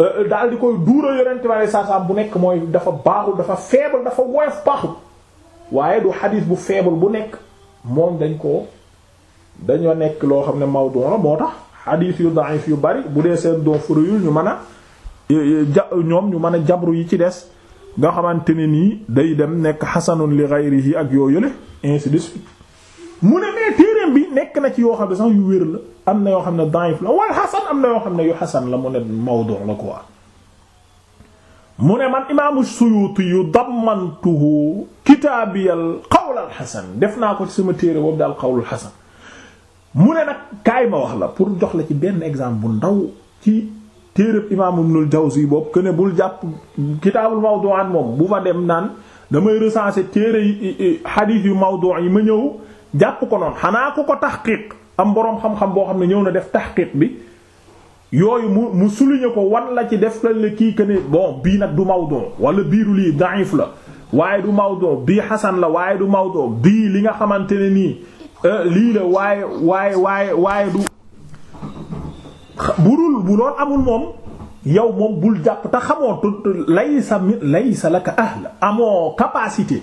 euh, euh, daal di koy duural yonent bi alayhi salaam bu nekk mooy dafa baaxul dafa faible dafa woyof baaxul waaye du xadiis bu faible bu nekk moom dañ ko dañoo nekk loo xam ne mawdu la moo tax xadiis yu da'if yu bari bu dee seen doom furuyul ñu mën a euh, ja ñoom ñu mën a jabru yi ci des nga xamante ne nii day dem nekk xasanun li ghayrihi ak yooyule ainsi de suite mu ne mais téereem bi nekk na ci yoo xam ne sax yu wér la am na yoo xam ne daif la wal xasan am na yoo xam ne yu xasan la mu ne mawdu la quoi mu ne man imaamu Suyuti yu dammantuhu kitaabiyal qawl al xasan def naa ko ci sama téere boobu daal qawlul xasan mu ne nag kaay ma wax la pour jox la ci benn exemple bu ndaw ci téereb imaam Ibnul Jawzi boobu que ne bul jàpp kitaabul mawdu'aat moom bu fa dem naan damay recenser téere yi hadith yu mawdu' yi ma ñëw jàpp ko noonu xanaa ku ko tahqiq am boroom xam-xam boo xam ne ñëw na def tahqiq bi yooyu mu mu souligner ko wan la ci def la kii que ne bon bii nag du mawdu wala biiru lii da'if la waaye du mawdu bii xasan la waaye du mawdu bii li nga xamante ne nii euh, lii la waaye waaye waaye waaye du burul bu lool amul moom yow moom bul jàpp te xamoo laysa laysa laka ahla amoo capacité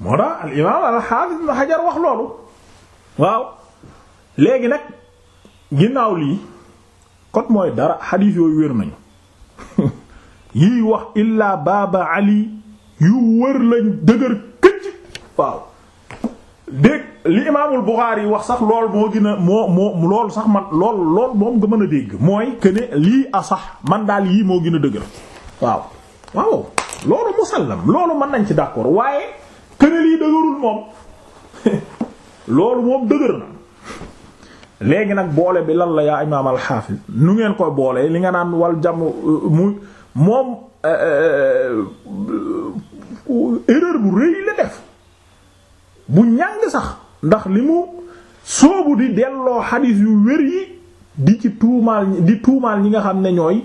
moo tax al imaam al xaafis ibn Hajar wax loolu waaw léegi nag ginnaaw lii kon mooy dara xadiis yooyu wér nañu yii wax illaa baaba ali yu wër lañ dëgër këcc waaw dégg li imaamul Buxaari wax sax lool moo gën a moo moo loolu sax man lool lool moom nga mën a dégg mooy que ne lii asax man daal yii moo gën a dëgër waaw waaw loolu musallam loolu mën nañ ci d'accord waaye këne lii dëgërul moom loolu moom dëgër na léegi nag boole bi lan la yaa imaam alxaafis nu ngeen koy boolee li nga naan wal jam mu moom euh, euh, euh, erreur bu rëy la def bu ñàng sax ndax li mu soobu di delloo xadiis yu wér yi di ci tuumaal di tuumaal ñi nga xam ne ñooy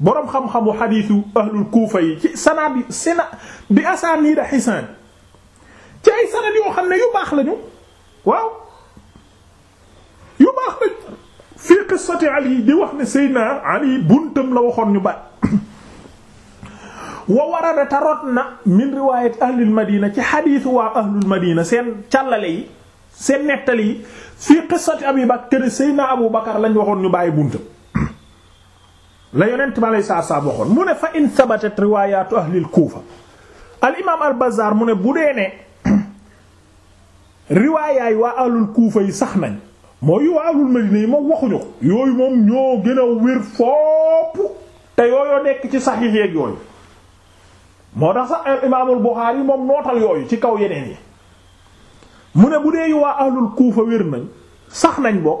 boroom xam-xamu xadiisu ahlul kuufa yi ci sanad yi sina bi asaaniida xisaan ci ay sanad yoo xam ne yu baax lañu waaw yu baax lañu fii qissati ali di wax ne seydina ali buntam la waxoon ñu ba wa warada ta rot na min riwaayat ahlul madina ci xadiisu waa ahlul madina seen càllale yi seen nettali yi fii qissati abi bakr seydina abu bakar lañ waxoon ñu bàyyi buntam la yonent ma lay saa saa waxoon mu ne fa in thabatat riwaayaatu ahlil kuufa al imaam al bazaar mu ne bu dee ne riwaayaay waa ahlul kuufa yi sax nañ mooy waa ahlul madina yi moom waxuñu ko yooyu moom ñoo gën a wér fopp te yooyu nekk ci saxiix yeeg yooyu moo tax sax al imaamul buxaari yi moom nootal yooyu ci kaw yeneen yi mu ne bu dee yu waa ahlul kuufa wér nañ sax nañ bokk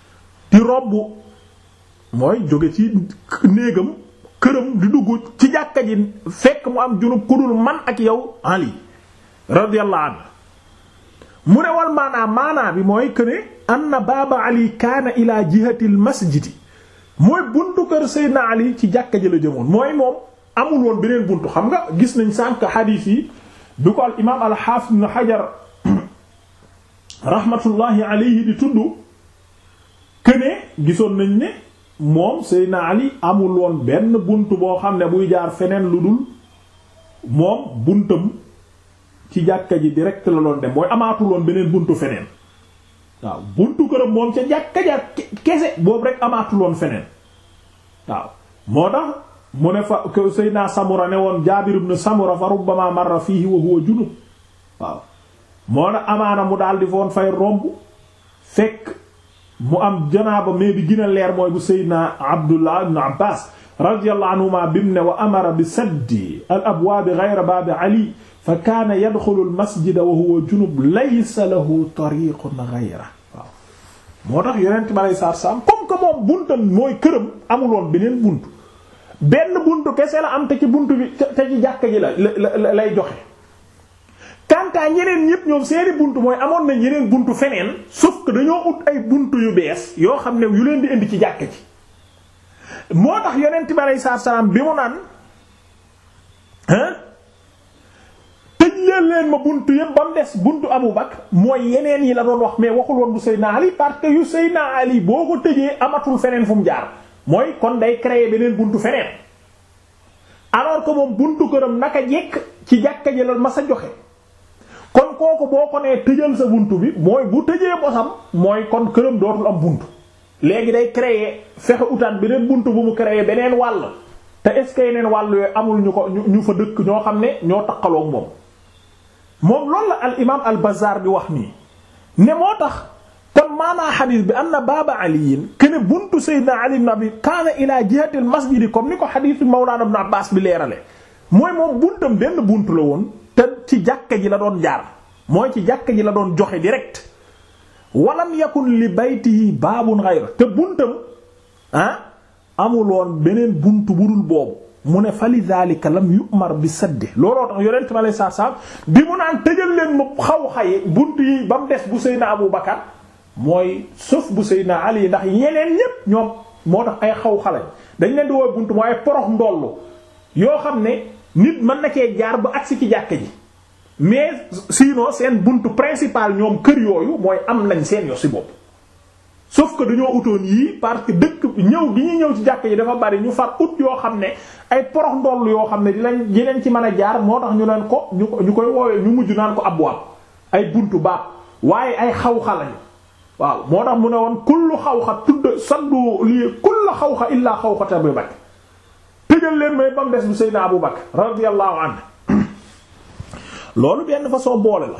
di romb mooy jóge ci néegam këram di dugg ci jàkka ji fekk mu am junub ku dul man ak yow Ali radiyallahu anhu mu ne wal maanaa maanaa bi mooy këne anna baaba Ali kaana ila jihatil masjidi mooy buntu kër Seydina Ali ci jàkka ji la jëmoon mooy moom amul woon beneen buntu xam nga gis nañ sànq xadiis yi bi ko al imaam al xaafis ibn Hajar rahmatullahi alayhi di tudd këne gisoon nañ ne moom Seydina Ali amul woon benn bunt boo xam ne buy jaar feneen lu dul moom buntam ci jàkka ji direct la doon dem mooy amaatul woon beneen buntu feneen waaw buntu këram moom ca jàkka ja kese boobu rek amaatul woon feneen waaw moo tax mu ne fa Seydina Samura ne woon Jaabir ibn Samura fa rubbama marra fiihi wa huwa junub waaw moo na amaana mu daal di foon fay romb fekk mu am janaaba mais bi gën a leer mooy bu Seydina Abdullah ibn Abbas radiyallahu anhuma bi mu ne wa amara bi saddi al abwaabi ghayra baabi Ali fa kaana yadxulu al masjida wa huwa junub laysa lahu tariqun ghayra waaw moo tax yonent bi alayhi salaatu salaam comme que moom buntam mooy këram amuloon beneen bunt benn buntu kese la am te ci buntu bi te ci jàkka ji la lay joxe kantaa ñeneen ñëpp ñoom seeni bunt mooy amoon nañ yeneen buntu feneen sauf que dañoo ut ay bunt yu bees yoo xam ne yu leen di indi ci jàkk ci moo tax yonent bi aleyhi salaatu salaam bi mu naan ah tëj leen leen ma buntu yëpp ba mu des buntu Abu Bakr mooy yeneen yi la doon wax mais waxul woon bu Seydina Ali parce que yu Seydina Ali boo ko tëjee amatul feneen fu mu jaar mooy kon day créer beneen buntu feneen alors que moom buntu këram naka jekk ci jàkka ji la ma sa joxe kon kooku boo ko nee tëjal sa buntu bi mooy bu tëjee bosam mooy kon këram dootul am buntu léegi day créer fexe utaat beneen buntu bu mu créer beneen wàll te est-ce que yeneen wàll yooyu amul ñu ko ñu fa dëkk ñoo xam ne ñoo taqaloog moom moom loolu la al imaam al bazaar bi wax nii ne moo tax kon maanaa xadiis bi anna baaba aliyin kene buntu sayyidina ali ibn abi kaana ila jihati al masjid comme ni ko xadiisu mawlaana ibn abbaas bi leerale mooy moom buntam benn buntu la woon te ci jàkka ji la doon jaar mooy ci jàkka ji la doon joxe direct walam yakun li baytihi baabun ghayra te buntam ah amuloon beneen bunt bu dul boobu mu ne fali daalika lam yu'mar bi sadde looloo tax yonent ma lay saar bi mu naan tëjal leen ma xaw xaye bunt yi ba mu des bu Seydina Abu Bakar mooy sauf bu Seydina Ali ndax yeneen ñépp ñoom moo tax ay xaw xalañ dañ leen di woo bunt mooy ay porox ndollu yoo xam ne nit mën na cee jaar ba agsi ci jàkk ji mais sinon seen buntu principal ñoom kër yooyu mooy am nañ seen yosi bopp sauf que dañoo utoon yii parce que dëkk ñëw gi ñu ñëw ci jàkk yi dafa bari ñu far ut yoo xam ne ay porox ndoll yoo xam ne di leen di leen ci mën a jaar moo tax ñu leen ko ñu ñu koy woowee ñu mujj naan ko abwaab ay buntu baab waaye ay xawxa lañu waaw moo tax mu ne woon kullu xawxa tudd saddu lii kullu xawxa illaa xawxata Abu Bakr tëjal leen may ba mu des bu Seydina Abu Bakr radiyallahu anhu loolu benn façon boole la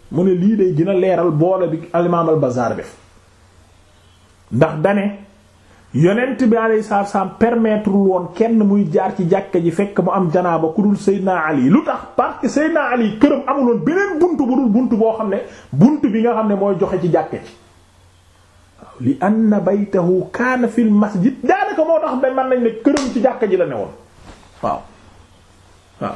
mu ne lii day gën a leeral boole bi al imaam al bazaar def ndax dane yonent bi alayhi salaatu wassalaam permettre woon kenn muy jaar ci jàkka ji fekk mu am janaaba ku dul Seydina Ali lu tax parce que Seydina Ali këram amuloon beneen bunt bu dul bunt boo xam ne bunt bi nga xam ne mooy joxe ci jàkka ji waaw li anna baytahu kaana fil masjid daanaka moo tax ba mën nañ ne këram ci jàkka ji la ne woon waaw waaw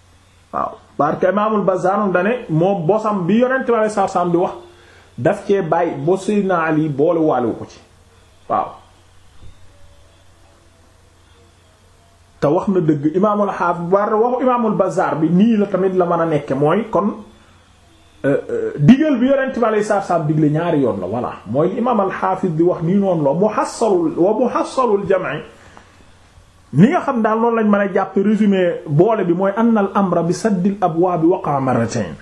waaw parce que imaamul Bazzar dane moom bosam bi yonent bi alayhi salaam di wax daf cee bàyyi bo Seydina Ali boole waalewu ko ci waaw te wax na dëgg imaamul Haafid war waxu imaamul Bazzar bi nii la tamit la mën a nekke mooy kon euh, euh, digal bi yonent bi alayhi salaam digle ñaari yoon la voilà mooy imaam al-Haafid di wax nii noonu la muhassalul wa muhassalul jam'i ni nga xam daal loolu lañ mën a jàpp résumé boole bi mooy anna al amra bi saddil abwaab waqa marratayn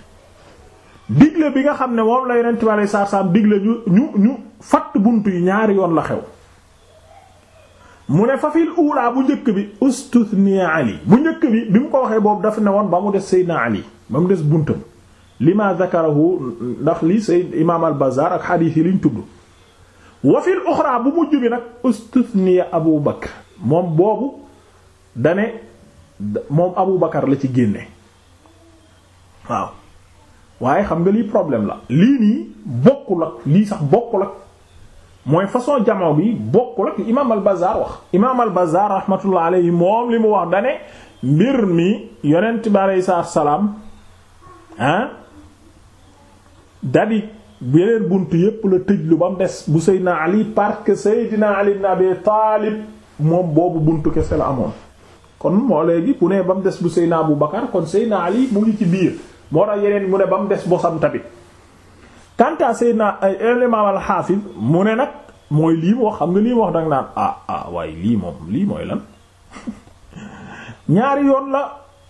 digle bi nga xam ne moom la yonent bi alayhi salaatu salaam digle ñu ñu ñu fatt bunt yi ñaari yoon la xew mu ne fa fil uulaa bu njëkk bi ustuthni ali bu njëkk bi bi mu ko waxee boobu daf ne woon ba mu des Seydina Ali ba mu des buntam lima zakarahu ndax li Seyd imaam al Bazaar ak xadiis yi liñ tudd wa fil uxra bu mujj bi nag ustusniya abu bakr moom boobu dane moom abu bakar la ci génne waaw waaye xam nga lii problème la lii nii bokkul ak lii sax bokkul ak mooy façon jamono bi bokkul ak imaam al bazaar wax imaam al bazaar rahmatullah alayhi moom li mu wax dane mbir mi yonent bi aleyhi salaam ah dadi yeneen bunt yépp la tëj lu ba mu des bu Seydina Ali parce que Seydina Ali ibn Abi Taalib moom boobu buntu kese la amoon kon moo léegi bu nee ba mu des bu Seydina Abu Bakar kon Seydina Ali mu ngi ci biir moo tax yeneen mu ne ba mu des bosam tamit kanta Seydina ay imaam al-Hafiz mu ne nag mooy lii mu wax xam nga lii mu wax danga naan ah ah waaye lii moom lii mooy lan ñaari yoon la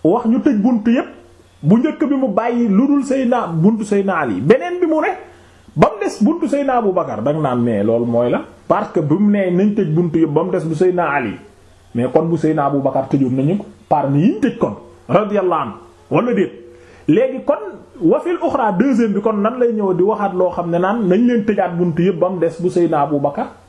wax ñu tëj bunt yépp bu njëkk bi mu bàyyi lu dul Seydina buntu Seydina Ali beneen bi mu ne ba mu des buntu Seydina Abu Bakar danga naan mais loolu mooy la parce que bu mu nee nañ tëj buntu yëpp ba mu des bu Seydina Ali mais kon bu Seydina Abu Bakar tëjoon nañu ko parmi yi ñu tëj kon radiyallahu anhu wala déet léegi kon wafil uxra deuxième bi kon nan lay ñëw di waxaat loo xam ne naan nañ leen tëjaat buntu yëpp ba mu des bu Seydina Abu Bakar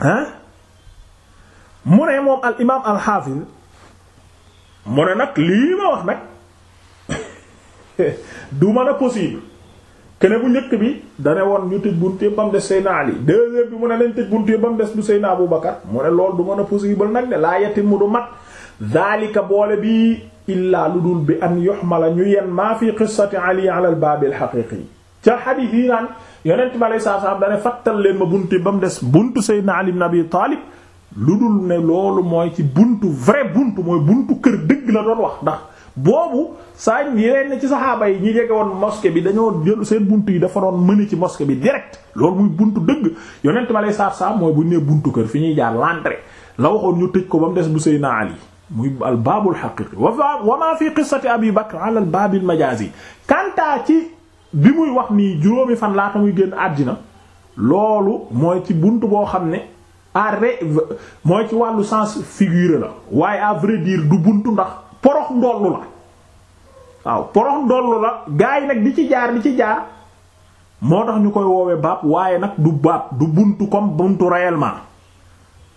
ah mu ne moom al imaam al xaafiz mu ne nag lii ma wax nag du mën a possible kene bu njëkk bi dane woon ñu tëj buntu yëpp ba mu des Seyna Ali deuxième bi mu ne lañ tëj buntu yëpp ba mu des bu Seyna Abu Bakar mu ne loolu du mën a possible nag ne laa yetti mu du mat daalika boole bi illaa lu dul bi an yoxmala ñu yen maa fi qissati Ali ala al baabil haqiqi ca xadiis yi naan yonent bi aleyhi salaatu salaam dane fattal leen ma buntu ba mu des buntu Seydina Ali ibn Abi Taalib lu dul ne loolu mooy ci buntu vrai buntu mooy buntu kër dëgg la doon wax ndax boobu saa yeneen ci saxaaba yi ñi jege woon mosquée bi dañoo jël seen buntu yi dafa doon mëne ci mosquée bi direct loolu muy buntu dëgg yonent bi aleyhi salaatu salaam mooy bu ñu nee buntu kër fi ñuy jaar l'entrée la waxoon ñu tëj ko ba mu des bu Seydina Ali muy al baabul xaqiqi wa ma fi qissati abi bakr ala al baabil majaazi kantaa ci bi muy wax nii juróomi fan laata muy génn àddina loolu mooy ci bunt boo xam ne à ré mooy ci wàllu sens figuré la waaye à vrai dire du bunt ndax porox ndollu la waaw porox ndollu la gars yi nag di ci jaar di ci jaar moo tax ñu koy woowee baab waaye nag du baab du buntu comme buntu réellement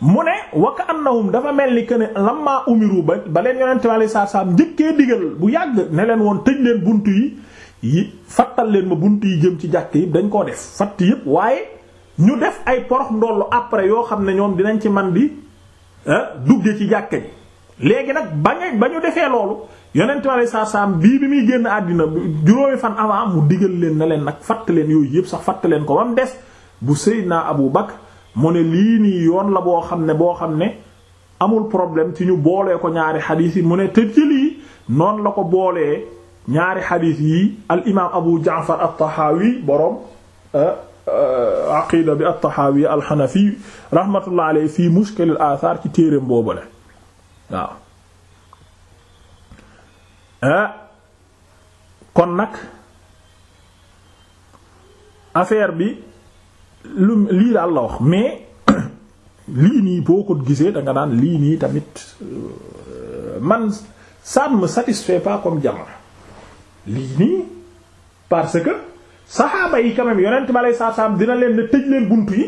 mu ne wa ka annahum dafa mel ni que ne lamma umiru ba ba leen yonente bi alayhi salaatu salaam njëkkee digal bu yàgg ne leen woon tëj leen bunt yi yi fattal leen ma bunt yi jëm ci jàkk yi dañ koo def fatt yépp waaye ñu def ay porox ndollu après yoo xam ne ñoom dinañ ci man di ah, dugge ci jàkk ji léegi nag ba nga ba ñu defee loolu yonent bi saa saam bii bi muy génn àddina juróomi fan avant mu digal leen na leen nag fatt leen yooyu yëpp sax fatt leen ko ba mu des bu Seydina Abu Bakr mu ne lii nii yoon la boo xam ne boo xam ne amul problème ci ñu boolee ko ñaari xadiis yi mu ne te ci lii noonu la ko boolee ñaari xadiis yi al imaam Abu Jaafar at-Tahawi boroom euh, euh, aqida bi at-Tahawi al-Hanafi rahmatullah alayhi fii mushkil al-athar ci téereem boobale waaw euh, kon nag affaire bi lu lii daal la wax mais lii nii boo ko gisee danga daan lii nii tamit euh, man ça ne me satisfait pas comme jamono lii nii parce que saxaaba yi quand même yonent ma lay saa saam dina leen ne tëj leen buntu yi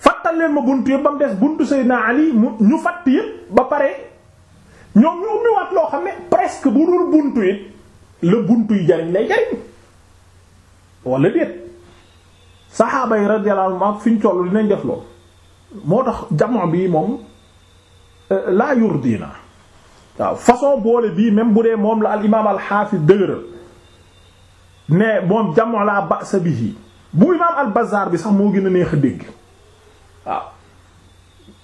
fattal leen ma buntu yëpp ba mu des buntu Seydina Ali mu ñu fatt yëpp ba pare ñoom ñu ubbiwaat loo xam ne presque bu dul buntu it la buntu yi jariñ lay jariñ wala déet saxaaba yi radiyallahu anhum ak fi ñu toll dinañ def lool moo tax jamono bii moom euh, laa yurdina waaw façon boole bii même bu dee moom la al imaam al xaafis dëgëral ne moom jamono laa ba'sa bihi bu imaam al bazaar bi sax moo gën a neex a dégg waaw.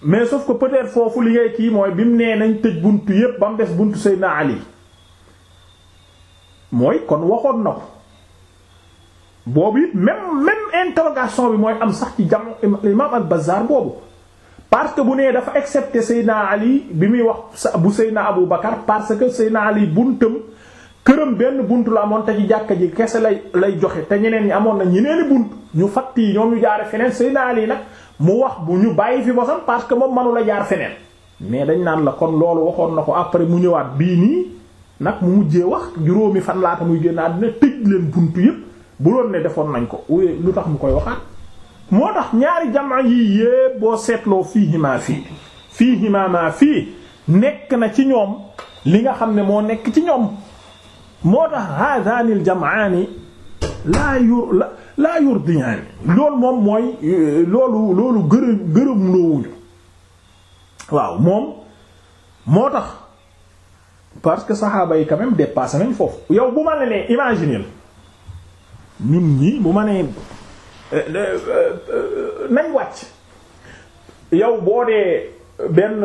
mais sauf que peut-être foofu li ngay kii mooy bi mu nee nañ tëj buntu yépp ba mu des buntu Seydina Ali mooy kon waxoon na ko boobu it même même interrogation bi mooy am sax ci jam imam al-Bazzar boobu parce que bu nee dafa accepté Seydina Ali bi muy wax bu Seydina Abu Bakar parce que Seydina Ali buntam këram benn bunt la amoon te ci jàkka ji kese lay lay joxe te ñeneen ñi amoon na ñeneeni bunt ñu fatt yi ñoom ñu jaare feneen Seydina Ali nag mu wax bu ñu bàyyi fi bosam parce que moom mënu la jaar feneen mais dañ naan la kon loolu waxoon na ko après mu ñëwaat bii nii nag mu mujjee wax juróomi fan laata muy génn àddina tëj leen buntu yëpp bu doon ne defoon nañ ko uye lu tax mu koy waxaat moo tax ñaari jamaa yii yépp boo seetloo fii maa fii fii maa maa fii nekk na ci ñoom li nga xam ne moo nekk ci ñoom moo tax haadaani aljam'aani laa yur laa yurdiyaani loolu moom mooy euh, loolu loolu gërëm gërëm loowuñu waaw moom moo tax parce que saxaaba yi quand même dépassé nañ foofu yow bu ma la nee imaginer ñun ñii bu ma nee euh, euh, nañ wàcc yow boo dee benn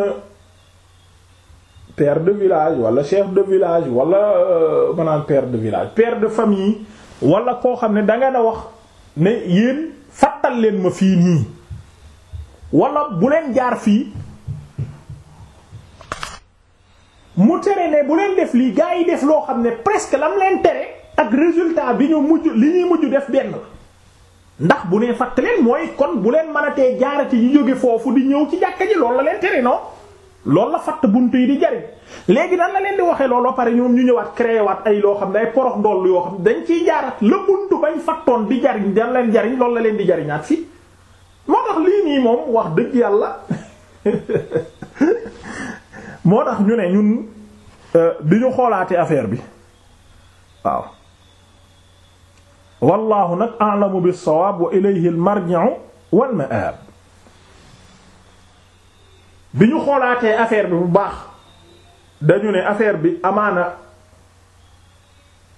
père de village wala chef de village wala euh, maanaam père de village père de famille wala koo xam ne danga na wax ne yéen fàttal leen ma fii nii wala bu leen jaar fii mu tere ne bu leen def lii gaa yi def loo xam ne presque lam leen tere ak résultat bi ñu mujj li ñuy mujj def benn la ndax bu nee fatt leen mooy kon bu leen mën a tee jaarati yi jóge foofu di ñëw ci jàkka ji loolu la leen tere non loolu la fatt bunt yi di jariñ léegi nan la leen di waxee loolu ba pare ñoom ñu ñëwaat créé waat ay loo xam ne ay porox ndoll yoo xam dañ ciy jaarat la buntu bañ fattoon di jariñ dan leen jariñ loolu la leen di jariñaat fii moo tax lii nii moom wax dëgg yàlla moo tax ñu ne ñun euh, bi ñu xoolaatee affaire bi waaw wallahu nag a'lamu bis-sawaab wa ilayhi al-marji'u wal ma'aab bi ñu xoolaatee affaire bi bu baax dañu ne affaire bi amaana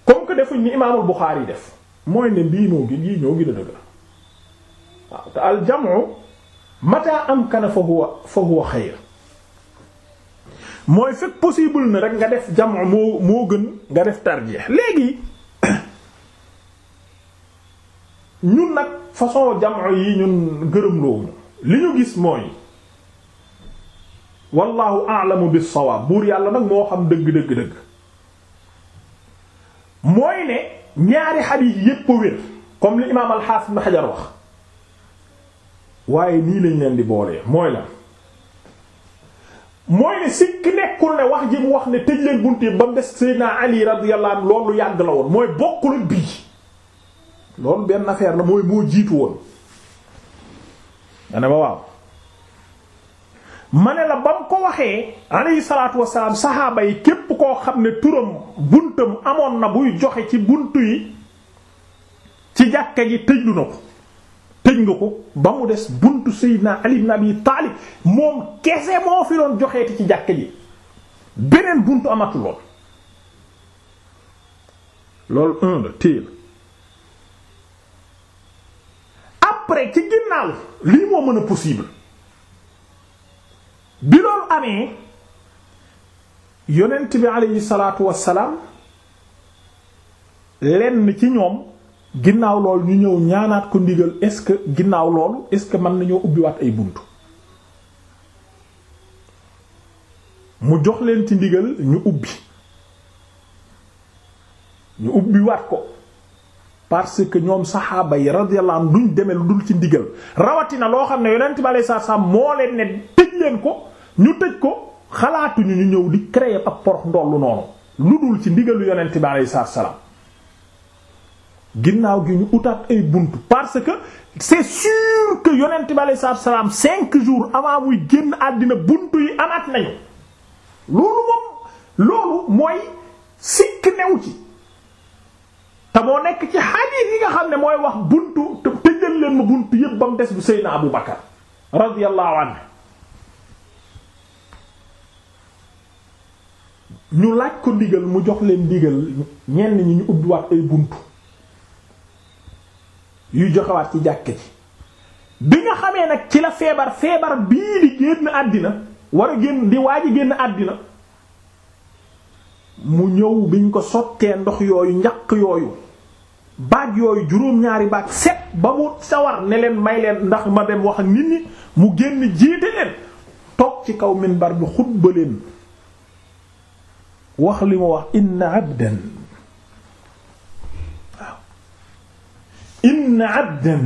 comme que defuñ ni imaamul Buxaari def mooy ne bii moo gën yii ñoo gën a dëgg waaw te al-jam'u mata amkana fa huwa fa huwa xayr mooy fekk possible na rek nga def jamu moo moo gën nga def tarjeex léegi ñun nag façon jamu yi ñun gërëm loowuñu li ñu gis mooy wallahu a'lamu bis sawaab buur yàlla nag moo xam dëgg dëgg dëgg mooy ne ñaari xadiis yépp a wér comme li imaam al-Hafiz Ibn Hajar wax waaye nii lañ leen di boolee mooy la mooy ne sikk nekkul ne wax ji mu wax ne tëj leen bunt yi ba mu des Seydina Ali radiyallahu anhu loolu yàgg la woon mooy bokkul ak bii loolu benn affaire la mooy moo jiitu woon ma ne ma waaw ma ne la ba mu ko waxee alayhi salaatu wasalaam saxaaba yi képp koo xam ne turam buntam amoon na buy joxe ci bunt yi ci jàkka ji tëjlu na ko tëj nga ko ba mu des buntu Seydina Ali ibn Abi Taalib moom kese moo fi doon joxeeti ci jàkka ji beneen buntu amatul lool loolu un la téye la après ci ginnaaw lii moo mën a possible bi loolu amee yonent bi aleyhi salaatu wassalaam lenn ci ñoom ginnaaw lool ñu ñëw ñaanaat ko ndigal est-ce que ginnaaw loolu est-ce que mën nañoo ubbiwaat ay bunt mu jox leen ci ndigal ñu ubbi ñu ubbi waat ko parce que ñoom saxaaba yi radiyallahu anhum duñ demee lu dul ci ndigal rawatina loo xam ne yonent bi alayhi salaatu salaam moo leen ne tëj leen ko ñu tëj ko xalaatuñu ñu ñëw di créer ab porox ndollu noonu lu dul ci ndigalu yonent bi alayhi salaam ginnaaw gi ñu utaat ay bunt parce que c'est sûr que yonent bi alayhi salaam cinq jours avant muy génn àddina bunt yi amaat nañu loolu moom loolu mooy sikk new ci te moo nekk ci xadiis yi nga xam ne mooy wax buntu te tëjal leen ma buntu yépp ba mu des bu Seydina Abu Bakar radiyallahu anhu ñu laaj ko ndigal mu jox leen ndigal ñenn ñi ñu ubbiwaat ay bunt yuy joxewaat ci jàkk ji bi nga xamee nag ci la feebar feebar bii di génn àddina war a génn di waaj a génn àddina mu ñëw biñ ko sottee ndox yooyu njaq yooyu baat yooyu juróom-ñaari baat set ba mu sawar ne leen may leen ndax ma dem wax ak nit ñi mu génn jiite leen toog ci kaw minbar bi xutba leen wax li mu wax inna abdan waaw inna abdan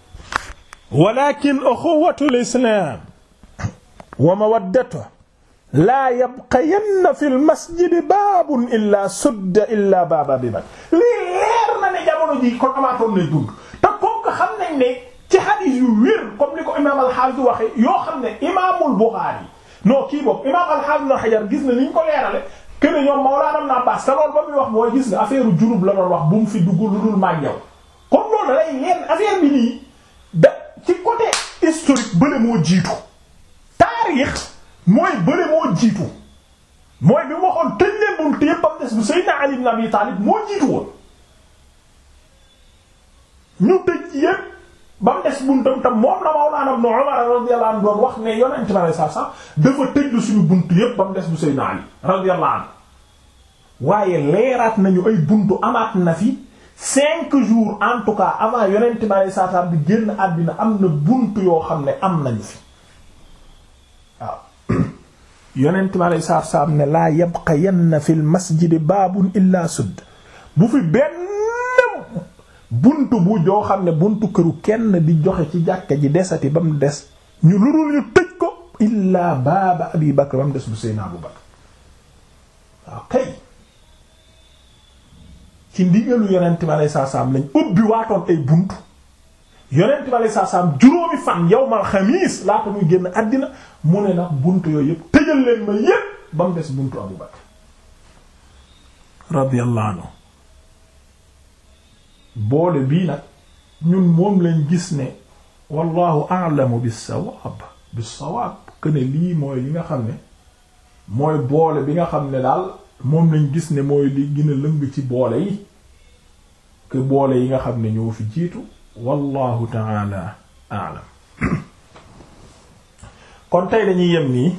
walakin uxuwatul islaam wa mawaddatuhu laa yabqayanna fil masjidi baabun illaa sudda illaa baaba bi bag lii leer na ne jamono ji kon amaatoon nay dund te comme que xam nañ ne ci hadith yu wér comme ni ko imaam al-Hafiz waxe yoo xam ne imaamul Bukhari non kii boobu imaam al-Hafiz Ibn Hajar gis na ni ñu ko leerale que ne ñoom Mawlaana Ibn Abbaas te loolu ba muy wax mooy gis nga affaire junub la doon wax bu mu fi dugg lu dul maag yow kon loolu lay yenn affaire bi nii da ci côté historique bële moo jiitu taarix mooy bële moo jiitu mooy bi mu waxoon tëj leen buntu yëpp am des bu Seydina Ali ibn Abi Talib moo jiitu woon ñu tëj yëpp ba mu des buntam tam moom la Mawlana Ibn Umar radiyallahu anhu doon wax ne yonent bi sallallahu alayhi wasallam dafa tëj suñu buntu yëpp ba mu des bu Seydina Ali radiyallahu anhu waaye leeraat nañu ay buntu amaat na fi cinq jours en tout cas avant yonent bi alei satu salaam bi génn àddina am na bunt yoo xam ne am nañu fi waaw yonent bi alei satu salaam ne laa yabqa yanna fi l masjidi baabun illa sudd bu fi benn bunt bu joo xam ne buntu këru kenn di joxe ci jàkka ji desati ba mu des ñu lu dul ñu tëj ko illaa baaba abi bakr ba mu des bu seyna abu bakr waaw kay ci ndigalu yonent bi alayhi salaam lañ ubbi waatoon ay buntu yonent bi alayhi salaam juróomi fan yawmal xamiis laata muy génn àddina mu ne nag buntu yooyu yëpp tëjal leen ma yëpp ba mu des buntu Abu Bakr radiyallahu anhu boole bii nag ñun moom lañ gis ne wallahu a'lamu bis-sawaab bis-sawaab que ne lii mooy li nga xam ne mooy boole bi nga xam ne daal moom lañ gis ne mooy li gën a lëng ci boole yi que boole yi nga xam ne ñoo fi jiitu wallahu taala aalam kon tey dañuy yem nii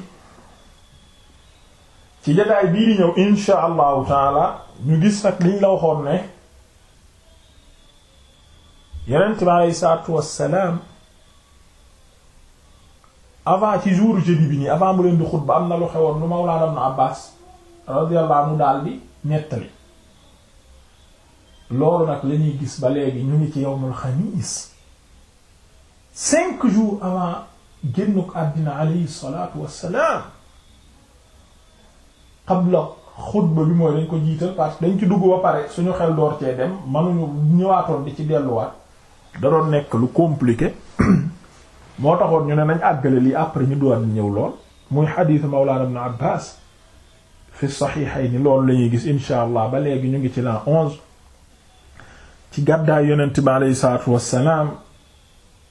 ci jotaay bii di ñëw insha allahu taala ñu gis nag liñ la waxoon ne yonent bi aleyhi salaatu wassalaam avant ci jour jeudi bi nii avant mu leen di xutba am na lu xewoon lu Mawlaana Ibn Abbaas radiyallahu anhu daal di nettali loolu nag la ñuy gis ba léegi ñu ngi ci yawmul xamiis cinq jours avant génnuk àddina alayhi salaatu wassalaam qabla xutba bi mooy dañ ko jiital parce que dañ ci dugg ba pare suñu xel door cee dem mënuñu ñëwaatoon di ci delluwaat da doon nekk lu compliqué moo taxoon ñu ne nañ àggale lii après ñu doon ñëw lool muy xadiisu Mawlaana Ibn Abbaas fi saxiixayni loolu la ñuy gis incha allah ba léegi ñu ngi ci la onze ci gàddaay yonent bi aleyhi salaatu wassalaam